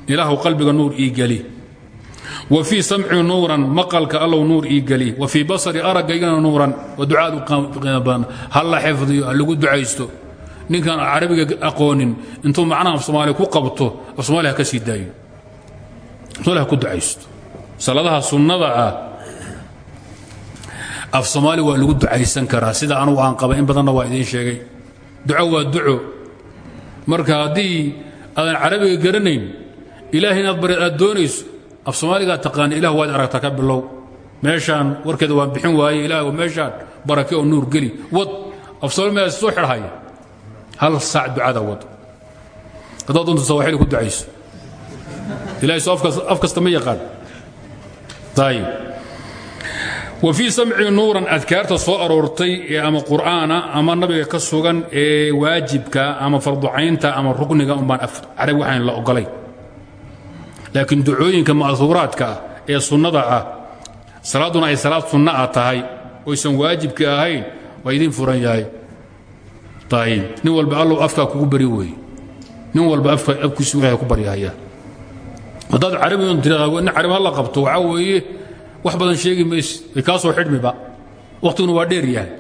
A: Ilaahu qalbiga nuur ii geli. Wa fii samci nuuran maqalka allow nuur ii geli. Wa fii basari aragaygana nuuran. Waa ducaad u qiimo badan ha la xifdiyo ha lagu ducaysto. Ninkaan carabiga aqoonin intuu macnaha af soomaaliya ku qabto af somalia ha ka sii daayo. Somalia ha ku ducaysto. Saladaha sunnada ah af soomaali waa lagu ducaysan karaa. Sida anugu aan qaba in badanna waa idiin sheegay. Duco waa duco marka haddii aadan carabiga garanayn ilaahay inaad bare aad doonayso af soomaaligaa taqaana ilah waad aragtaa ka bilow. Meeshaan warkeeda waan bixin waaye ilaah meeshaan barake oo nuur geli. Wad af soomaaliga soo xidhaya hal saac ducada wad. Haddaad doonto sawaaxili ku ducayso. Ilahay soo af kasta ma yaqaan. Ayib wa fii samci nuuran adkaarta soo aroortay ee ama qur'aana ama nabiga ka sugan ee waajibka ama farducaynta ama rukniga umbaan carabi waxaan la ogolay. Laakiin ducooyinka ma'huuraadka ah ee sunnada ah salaadduna ay salaad sunna ah tahay oysan waajibka ahayn waa idiin furan yahay. Ayib nin walba allow afkaa kugu bari weeye. Nin walba afkiisu ilahay ku baryahaya haddaad carabi un tirada nin carabi ha la qabto waxaa weeye wax badan sheegi mayse. Way kaa soo xidhmiba wakhtiguna waa dheer yahay.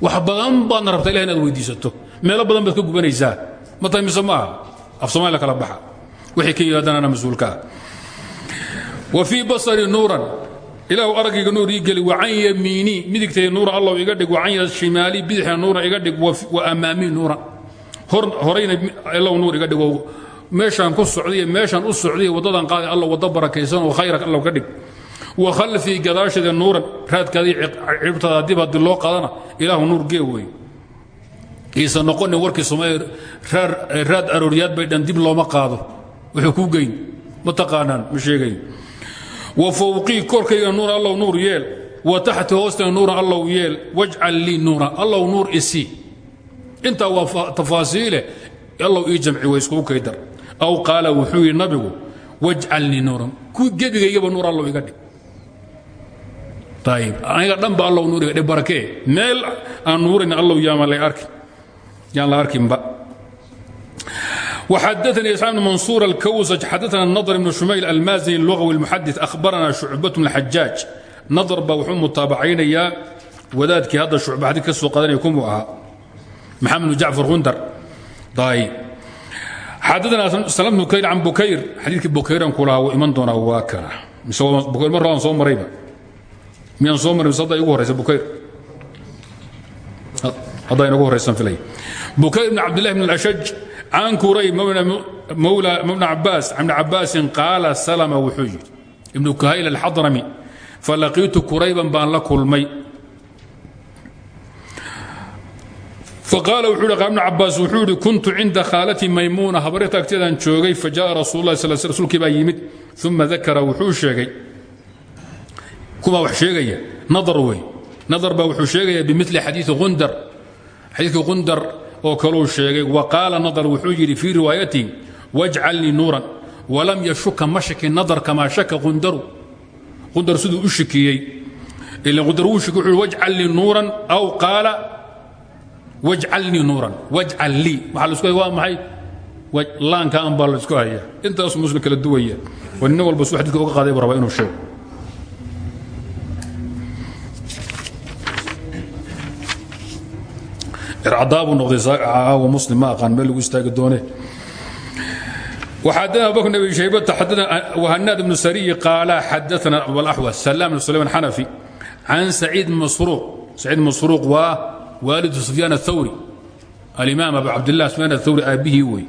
A: Wax badan baadna rabtaa ilahay inaad weydiisato. Meelo badan baad ka gubanaysaa. Ma tahay mise ma aha? Af somalia kala baxa. Wixii ka yimaadana ana mas'uulka. Ah wa fii basari nuuran. Ilaahu araggayga nuur ii geli wa can yamiinii midigtay nuura allow iga dhig wa can shimaali bidixna nuura iga dhig wa amaamii nuuran horayna allow nuur iga dhig meeshaan ku socday meeshaan u socday waddadan qaaday allow waddo barakaysan oo khayra allow ka dhig wa khalfii gadaasheeda nuuran raadkaadii cibtaada dib haddii loo qaadana ilaahu nuur gee wey iisa noqonin warkii somaaliya raad arooryaad bay dhan dib looma qaado wuxuu kuu geyn ma taqaanaan ma sheegayo wa fowqii korkayga nuura allow nuur yeel wa taxti hoostayga nuuran allow yeel wajcal lii nuuran allow nuur isii intaa waa tafaasiile allow ii jamci way iskugu kaydar aw qaala wuxuu yidhi nabigu wajcalnii nuuran ku gebigaygaba nuur allow iga dhig ayib aniga dhanba allow nuur iga dhig barakee meel aan nuurin allow yaama lay arki yaan la arkinba وxadثnي إسحاq بن منصور الكوسج xadثna النضر بن شmayل المازني اللغوي المحدث أخبرna شhuعبة بن الحجاج نضر ba wuxuu mutaabacaynayaa wadaadkii hadda shucba xadii ka soo qadanaya kumuu ahaa maxamed بن jacفر غundar xadثna سلام بن kayr can bukayr xadiikii bukayran ku lahaa wuu iman doonaa waa kana mise bukayr mar aan soo marayba miyaan soo e marin haddaa igu horaysa bukayr haddaa inagu horaysan filay bukayr bn cabdillahi bn alashaj can kurayb mawla mabna cabbaas can ibni cabbaasin qaala salama wuxuu yidhi ibnu kahayl alxadrami falaqiitu kurayban baan la kulmay. Faqaala wuxuu yidhi qaabna cabbaas wuxuu yidhi kuntu cinda khaalati maymuuna habarta agteedaan joogay fajaءa rasuul lah sal rsulkii baa yimid uma dakara wuxuu sheegay kumaa wax sheegaya. Nadar wey nadar baa wuxuu sheegaya bimili xadiii gundar xadiikii gundar oo kaluu sheegay wa nadar wuxuu yidhi fii riwaayatihi wajcalnii nuuran walam yashuka ma shakin nadar kamaa shaka qundaru. Qundar siduu u shikiyey. Ila qundar wuu shiki wuxuu wajcal lii nuuran aw qaala wajcalnii nuuran wajcal lii. Isku waa maxay? Laanka an baa la isku haya intaasu muslim kala duwaya. Waa nin walba suu xadidka uga rabaa inuu sheego hanaad bnu sariyi qaala xadaana abulwa salam bn sulaman xanafi can saciid masruuq saciid masruuq waa waalidu sufyaan athawri alimaam abu cabdillah sufyaan athawri aabbihii wey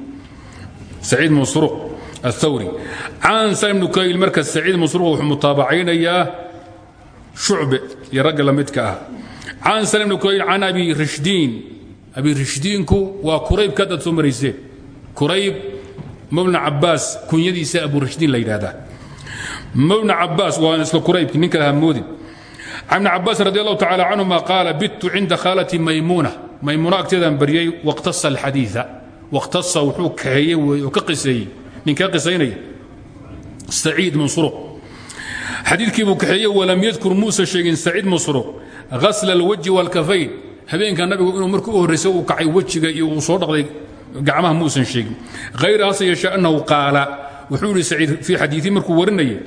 A: saciid masruuq athawri can salim nukayl marka saciid masruuq wuxuu mutaabacaynayaa shucbe iyo ragga la midka ah. Can salim nukayl can abi rishdiin abirishdinku waa quraybkaad aad soo marayseen qurayb mabna cabaas kunyadiisa aburishdiin la yidhaahdaa mabna cabaas waana isla quraybki ninka lahaa moodin can bni cabaas radi allahu tacala canhuma qaala bittu cinda khaalati maymuuna. Maymuuna agteedaan baryey wakhtasa wuxuu kaheeye oo ka qiseeyey ninkee qisaynaya saciid mansuruq xadiidkiibuu kaxeeye walam yadkur muusa sheegin saciid mansuruq hasla alwajhi walkafayn habeenka nabigu inuu markii u horraysay uu kacay wejiga iyo uu soo dhaqday gacmaha muusan sheegin. Hayra hase yeeshee annahu qaala wuxuu ihi saciid fii xadiiii markuu warinayay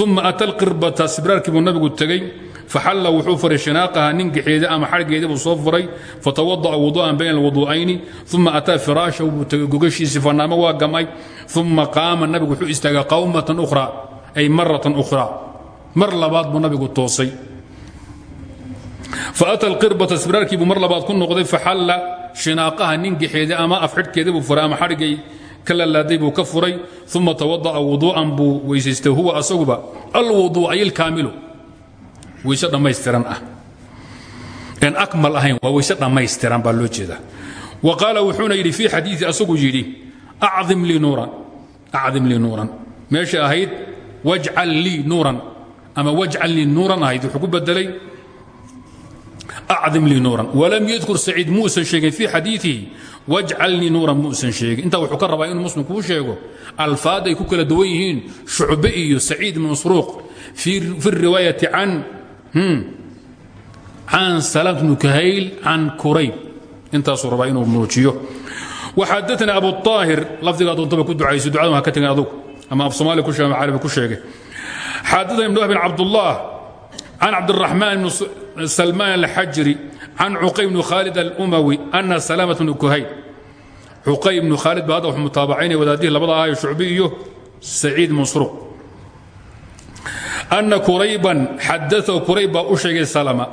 A: uma ata lqirbata sibraarkii buu nabigu tegey faxalla wuxuu faray shinaaqaha nin gaxeeda ama xargeeda buu soo furay fatawada'a wudu'an bayna alwudu'ayni uma ataa firaashahu buu tegey gogashiisii fanaamo gamay uma qaama nabigu wuxuu istaagay qawmatan ukhra ay maratan ukhra mar labaad nabigu toosay faata alqirbata sibraarkii buu mar labaad ku noqday faxalla shinaaqaha nin gaxeeda ama afxidhkeeda buu furay ama xadhigay ka lalaaday buu ka furay uma tawada'a wuduu'an buu weysaystay huwa asaguba alwuduu ay ilkaamilu weyse dhammaystiran ah en akmal ahayn waa weyse dhammaystiran baa loo jeedaa wa qaala wuxuuna yidhi fii xadiii asagu yidhi acdim lii nuuran meesha ahayd wajcal lii nuuran ama wajcal lii nuuran ahayd wuxuu ku bedelay acdim lii nuuran walam yadkur saciid muusan sheegin fii xadiiihi wajcalnii nuuran muusan sheegin intaa wuxuu ka rabaa inuu muslim kuu sheego alfaad ay ku kala duwan yihiin shucbe iyo saciid masruuq fi riwaayati can can salam bnu kahayl can kurayb intaasuu rabaa inuu muujiyo waxadatana abu aahir lafdigaa doontaba ku ducayso ducada ha ka tegin adugu ama af soomaali ku sheege ama carabi ku sheege xaadana ibn wahb bin cabdullah can cabdiraxmaan bn salmaan alxajri can cuqay bni khaalid alumawi ana salamat bnu kuhayl cuqay bnu khaalid ba hadda wuxuu mutaabacaynaya wadaadihii labada ahayo shucbi iyo saciid masruuq ana kurayban xadaahu kurayb baa u sheegay salama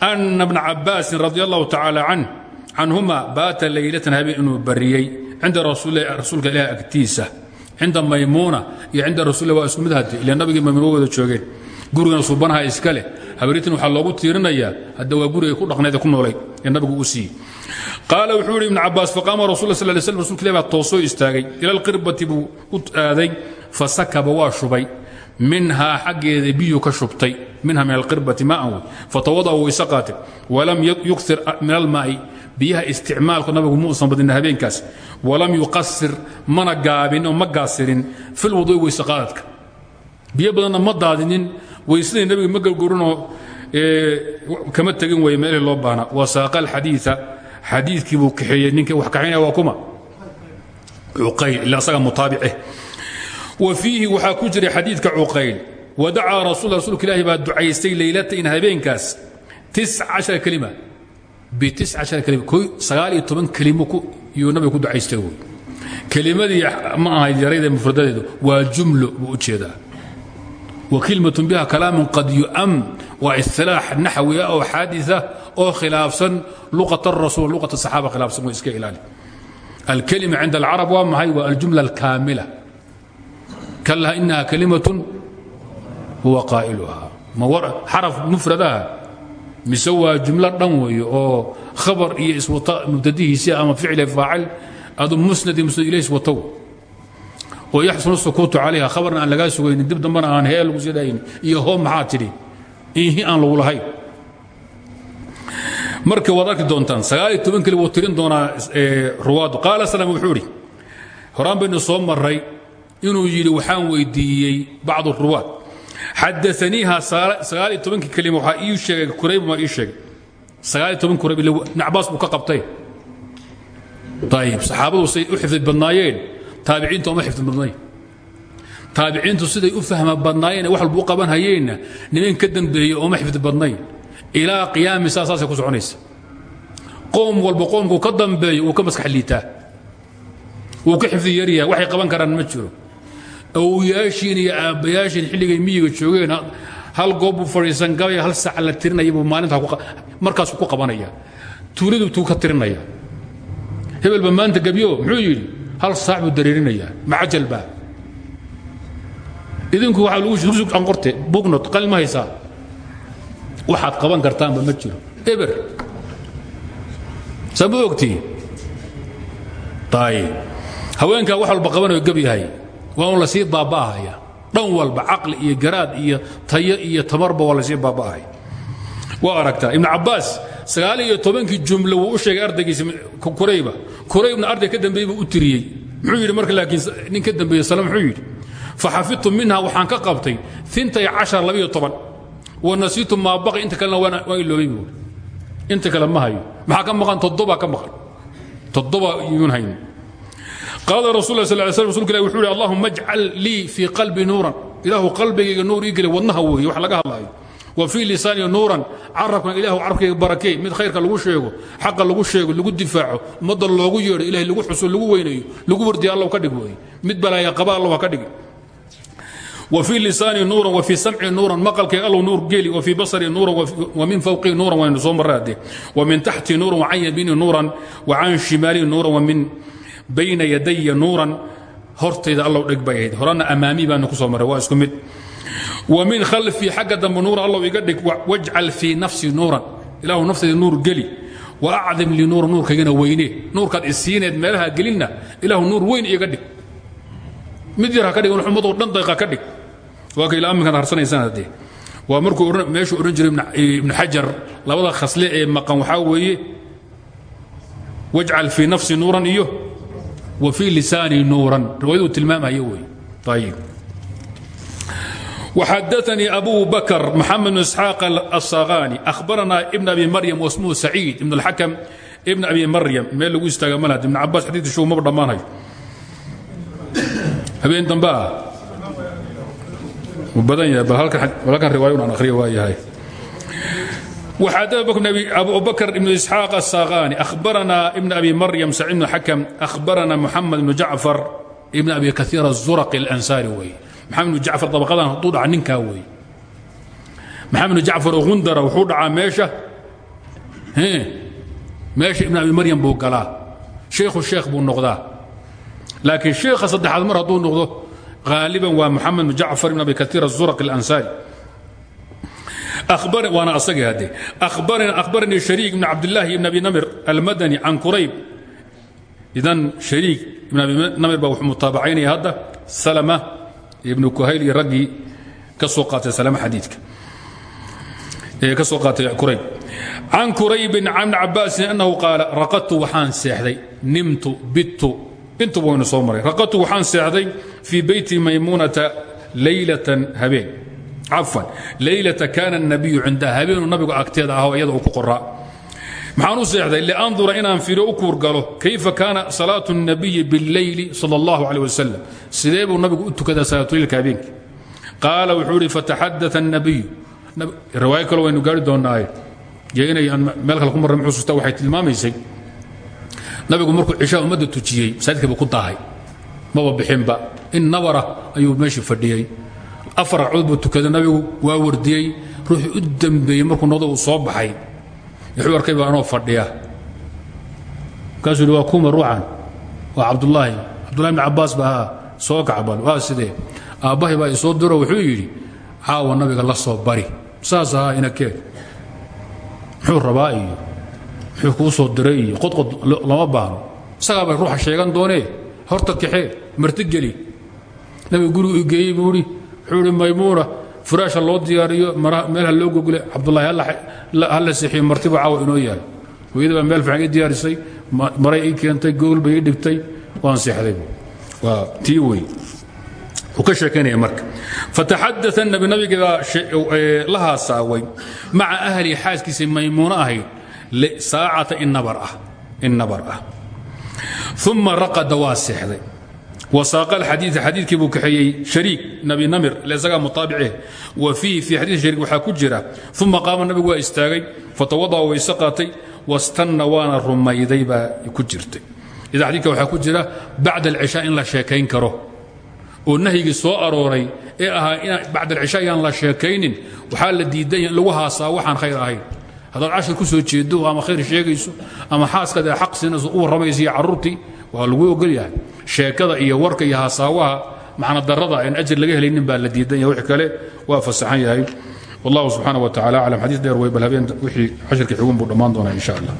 A: ana bna cabaasin radi allahu tacaala canh canhuma baata leylatan habeen inuu bariyey cinda rasuulka ilaah agtiisa cinda maymuuna iyo cinda rasulilah waa isku mid hade ila nabigii maymuuna wa wada joogeen gurigana suubanaha iska leh. Habriitin waxaa loogu tiirinayaa hadda waa guriga ku dhaqneed ku noolay ee nabigu u siiyey. Qaala wuxuu yidhi ibnu cabaas faqaama rasul sal lay slam rsulka istaagay. Ila alqirbati buu u aaday fasakaba waa shubay. Minhaa xaggeeda biyuu ka shubtay. Minha min alqirbati maan wey fatawada'a wuu isa qaatay. Walam yukir min almaa'i biyaha isticmaalku nabigu muusan badina habeenkaas. Walam yuqasir mana gaabin oo ma gaasirin. Filwuduui weyse qaadadka. Biyo badanna ma daadinin weysadii nabiga ma gargurinoo kama tegin wey meelihii loo baana. Wasaaqa alxadiia xadiidkii buu kaxeeyey ninkii wax kaxaynaya waa kuma. Cuqayl ila asaga mutaabiceh wa fiihi waxaa ku jiray xadiidka cuqayl. Wadacaa rasul rasuulka ilaahi baa ducaystay leylatayn habeenkaas tica kelima. Bitica kelima ko sagaal iyo toban kelimo yuu nabiga ku ducaystay. Wey kelimadii ma ahayd yarayda mufradadeedu waa jumlo buu u jeedaa وكلمة بها كلام قد يؤم واصطلاح نحوي أو حادثة أو خلافا لغة الرسول لغة الصحابة خلافا وإسكا إلالي الكلمة عند العرب وما هي الجملة الكاملة كلا إنها كلمة هو قائلها حرف مفردها مسوى جملة نووي أو خبر إيس مبتديه سي أما فعل فاعل أدو مسند مسند إليه وطو yaxsunu sukuutu calayha khabarna aan lagaa sugaynin dib dambana aan hee lagu sidayn iyo hoob maxaa tidhi iihi aan lagu lahayn marka waad arki doontaan sagaaliyo toban keli wuu tirin doonaa ruwaadu qaala salam wuxuu idhi horaan baynu soo marray inuu yidhi waxaan weyddiiyey bacdu ruwaad. Xadaaniiha sagaaliyo tobankii kelima waxaa ii sheegay kurayb maa ii sheegay. Sagaaliyo toban kurayb ibn cabaas buu ka qabtay. Ayib saxaabadu say u xifdid badnaayeen taabiciintu oma xifdi badnayn. Taabiciintu siday u fahma badnaayeen wax walba u qaban hayeenna niman ka dambeeyey ooma xifdi badnayn. Ilaa qiyaami saa saasay ku soconaysa. Qoom walba qoomku ka dambeeyo uu ka maskax liitaa wuu ka xifdi yaryahay waxay qaban karaan ma jiro. Awyaashiin iyo aabbayaashiin xilligay miyiga joogeen hal goob buu fadhiisan gabay hal sac la tirinaya buu maalintaa markaasuu ku qabanaya. Tuuladu tuu ka tirinaya. Hebelba maanta gebyo muxuu yidhi hal saac buu dareerinayaa macajal baa. Idinku lagu rusug anqorte bugnot qalin ma haysaa? Waxaad qaban kartaanba ma jiro. Eber. Saa ma ogtii ayib haweenkaa wax walba qabanayo gab yahay. Waa un la sii baaba'ahaya dhan walba caqli iyo garaad iyo tayo iyo tamarba waa la sii baaba'ahaya waa aragtaa ibnu cabbaas sagaal iyo tobankii jumlo wuu u sheegay ardaygiisa kurayba. Kuraybna arday ka dambeeyey buu u tiriyey. Muxuu yidhi marka laakiin nin ka dambeeye sala muxuu yidhi faxafidtu minha waxaan ka qabtay intay cashar labiyo toban. Wa nasiitu maa baqi inta kalena waan iloobay buuri inta kale ma hayo. Maxaa ka maqan? Toddoba ka maqan. Toddoba yuun hayn qaala rasul lah sal ly slam rsulka ilahi wuxuu yidhi allahuma ajcal lii fii qalbi nuuran. Ilaahu qalbigayga nuur ii geli wadnaha weeye wax laga hadlaayo wa fii lisaani nuuran carabkan ilahu carabkayga barakey mid khayrka lagu sheego xaqa lagu sheego lagu difaaco ummadda loogu yeedho ilahay lagu xuso lagu weynayo lagu wardiyo allaw ka dhig wey mid balaaya qaba allaw ha ka dhigi wa fii lisaani nuuran wa fii samci nuuran maqalkayga allow nuur geli wa fii basari nuuran wa min fawqihi nuuran waynu soo marraade wa min taxtii nuuran wa can yamiini nuuran wa can shimaali nuuran wa min bayna yadaya nuuran. Hortayda allow dheg bay ahayd. Horana amaamii baanu ku soo marray waa isku mid min khalfii xagga dambe nuura allow iga dhig wajcal fii nafsi nuuran. Ilaahu naftayda nuur geli. Waacdim li nuura nuurkaygana weynee nuurkaad isiineed meelaha gelinna ilaahu nuur weyn iga dhig. Mid yar ha ka dhig umadoo dhan dayqa ka dhig. Waa ka ilaa amminkaad harsanaysaan haddee waa markuu meeshuu odhan jiray ibnu xajar labada khasle ee maqan waxaa weeye wajcal fii nafsi nuuran iyo wa fii lisaani nuuran. Riwaayaduu tilmaamaya wey ayib وحدثني أبو بكر محمد بن إسحاق الصاغاني أخبرنا ابن أبي مريم واسمه سعيد ابن الحكم ابن أبي مريم ما لو استغملها ابن عباس حديث شو مبرد مانهي habeen dambe ah u badan yahay bal halkan riwaayo aan akhriyo waa yahay وحدثنا أبو بكر بن إسحاق الصاغاني أخبرنا ابن أبي مريم سعيد بن الحكم أخبرنا محمد بن جعفر ابن أبي كثير الزرقي الأنصاري maamed bn jacfar abaqadan hadduu dhaca ninkaa wey maxamed bn jacfar uqundara wuxuu dhacaa meesha meesha ibn abi maryam buu galaa. Shaykhu sheekh buu noqdaa. Laakiin sheekha saddexaad mar hadduu noqdo haaliban waa moxamed bn jacfar ibn abi kaiir azuraq اlansaari waana asagii hadde ahbaranii shariik ibn cabdillaahi ibn abi namir almadani can qurayb. Idan shariik ibn abi namir baa wuxuu mutaabacaynaya hadda. Salama ibnu kuhayl iyo raggii ka soo qaatay salama xadiidka. Ka soo qaatay kurayb. Can kuraybin can ibni cabaasin annahu qaala raqadtu waxaan seexday nimtu bittu. Intuba waynu soo maray. Raqadtu waxaan seexday fii beyti maymuunata laylatan habeen. Cafan laylata kaana الnabiyu cindaha habeenuu nabigu agteeda ah oo iyada uu ku qoraa maxaan u seexday liandura inaan fiiro u kuurgalo kayfa kaana salaatu الnabiyi biاlleyli salى اllahu alيه wasalam sidee buu nabigu u tukadaa salaatuleylka habeenkii qaala wuxuu ihi fataxadaa الnabiyu riwaayo kale waynu gaari doonaaye iyo inay aan meel kale ku marra xusuusta waxay tilmaamaysay nabigu markuu cishaa ummadda tujiyey masaajidka buu ku daahay maba bixinba in nabara ayuu meeshii fadhiyey afar ragcood buu tukaday nabigu waa wardiyey ruuxii u dambeeyey markuu noqdo uu soo baxay wuxuu arkay baa anoo fadhiya. Markaasuu yidhi kuma ruucan waa cabdullaahi. Cabdullahi ibn cabbaas baa haa soo kacbal. Waa sidee? Aabbahay baa isoo diro wuxuu yidhi caawa nabiga la soo bari. Saas ahaa inakee muxuu rabaa iyo? Muxuu kuu soo diray iyo? Qodqod lama baahno. Isagaabay ruuxa sheegan doonee? Horta kaxee martigeli nabiga gurigu i geeyey buu ihi wuxuu furaasha loo diyaariyo meel ha loo gogole cabdullaahi hala seexiyo martiba caawa inoo yahay hooyada baa meel fiican ii diyaarisay maray ii keentay gogol bay ii dhigtay waan seexday. Waa tii wey wuu ka sheekaynaya marka. Fataxadaa nabi nabiga baa la haasaaway maca ahlihi xaaskiisay maymuuno ahayd saacata in nabar ah ah. Uma raqada waa seexday wasaaqa alxadiida xadiidkii buu kaxeeyey shariik nabi namir lesagaa mutaabice wa fiihi fii xadiid shariik waxaa ku jira uma qaama nabigu waa istaagay fatawada'a wayse qaatay wastanna waana rumayday baa ku jirtay ida xadiidka waxaa ku jira bacda alcishaa in la sheekayn karo oo nahyigii soo arooray ee ahaa in bacda alcishaa yaan la sheekaynin waxaa la diidan lagu haasaa waxaan khayr ahayn haddaad cashir ku soo jeedo ama khayr sheegayso ama xaaskaad xaq siinayso u warramaysa iyo carruurtii waa lagu ogol yahay. Sheekada iyo warka iyo haasaawaha macna darada aan ajir laga helaynin baa la diidan yahay wix kale waa fasaxan yahay. Wallahu subxaana wa tacala aclam xadiis dheer way bal habeen wixii cashirka xugun buu dhammaan doonaa insha allah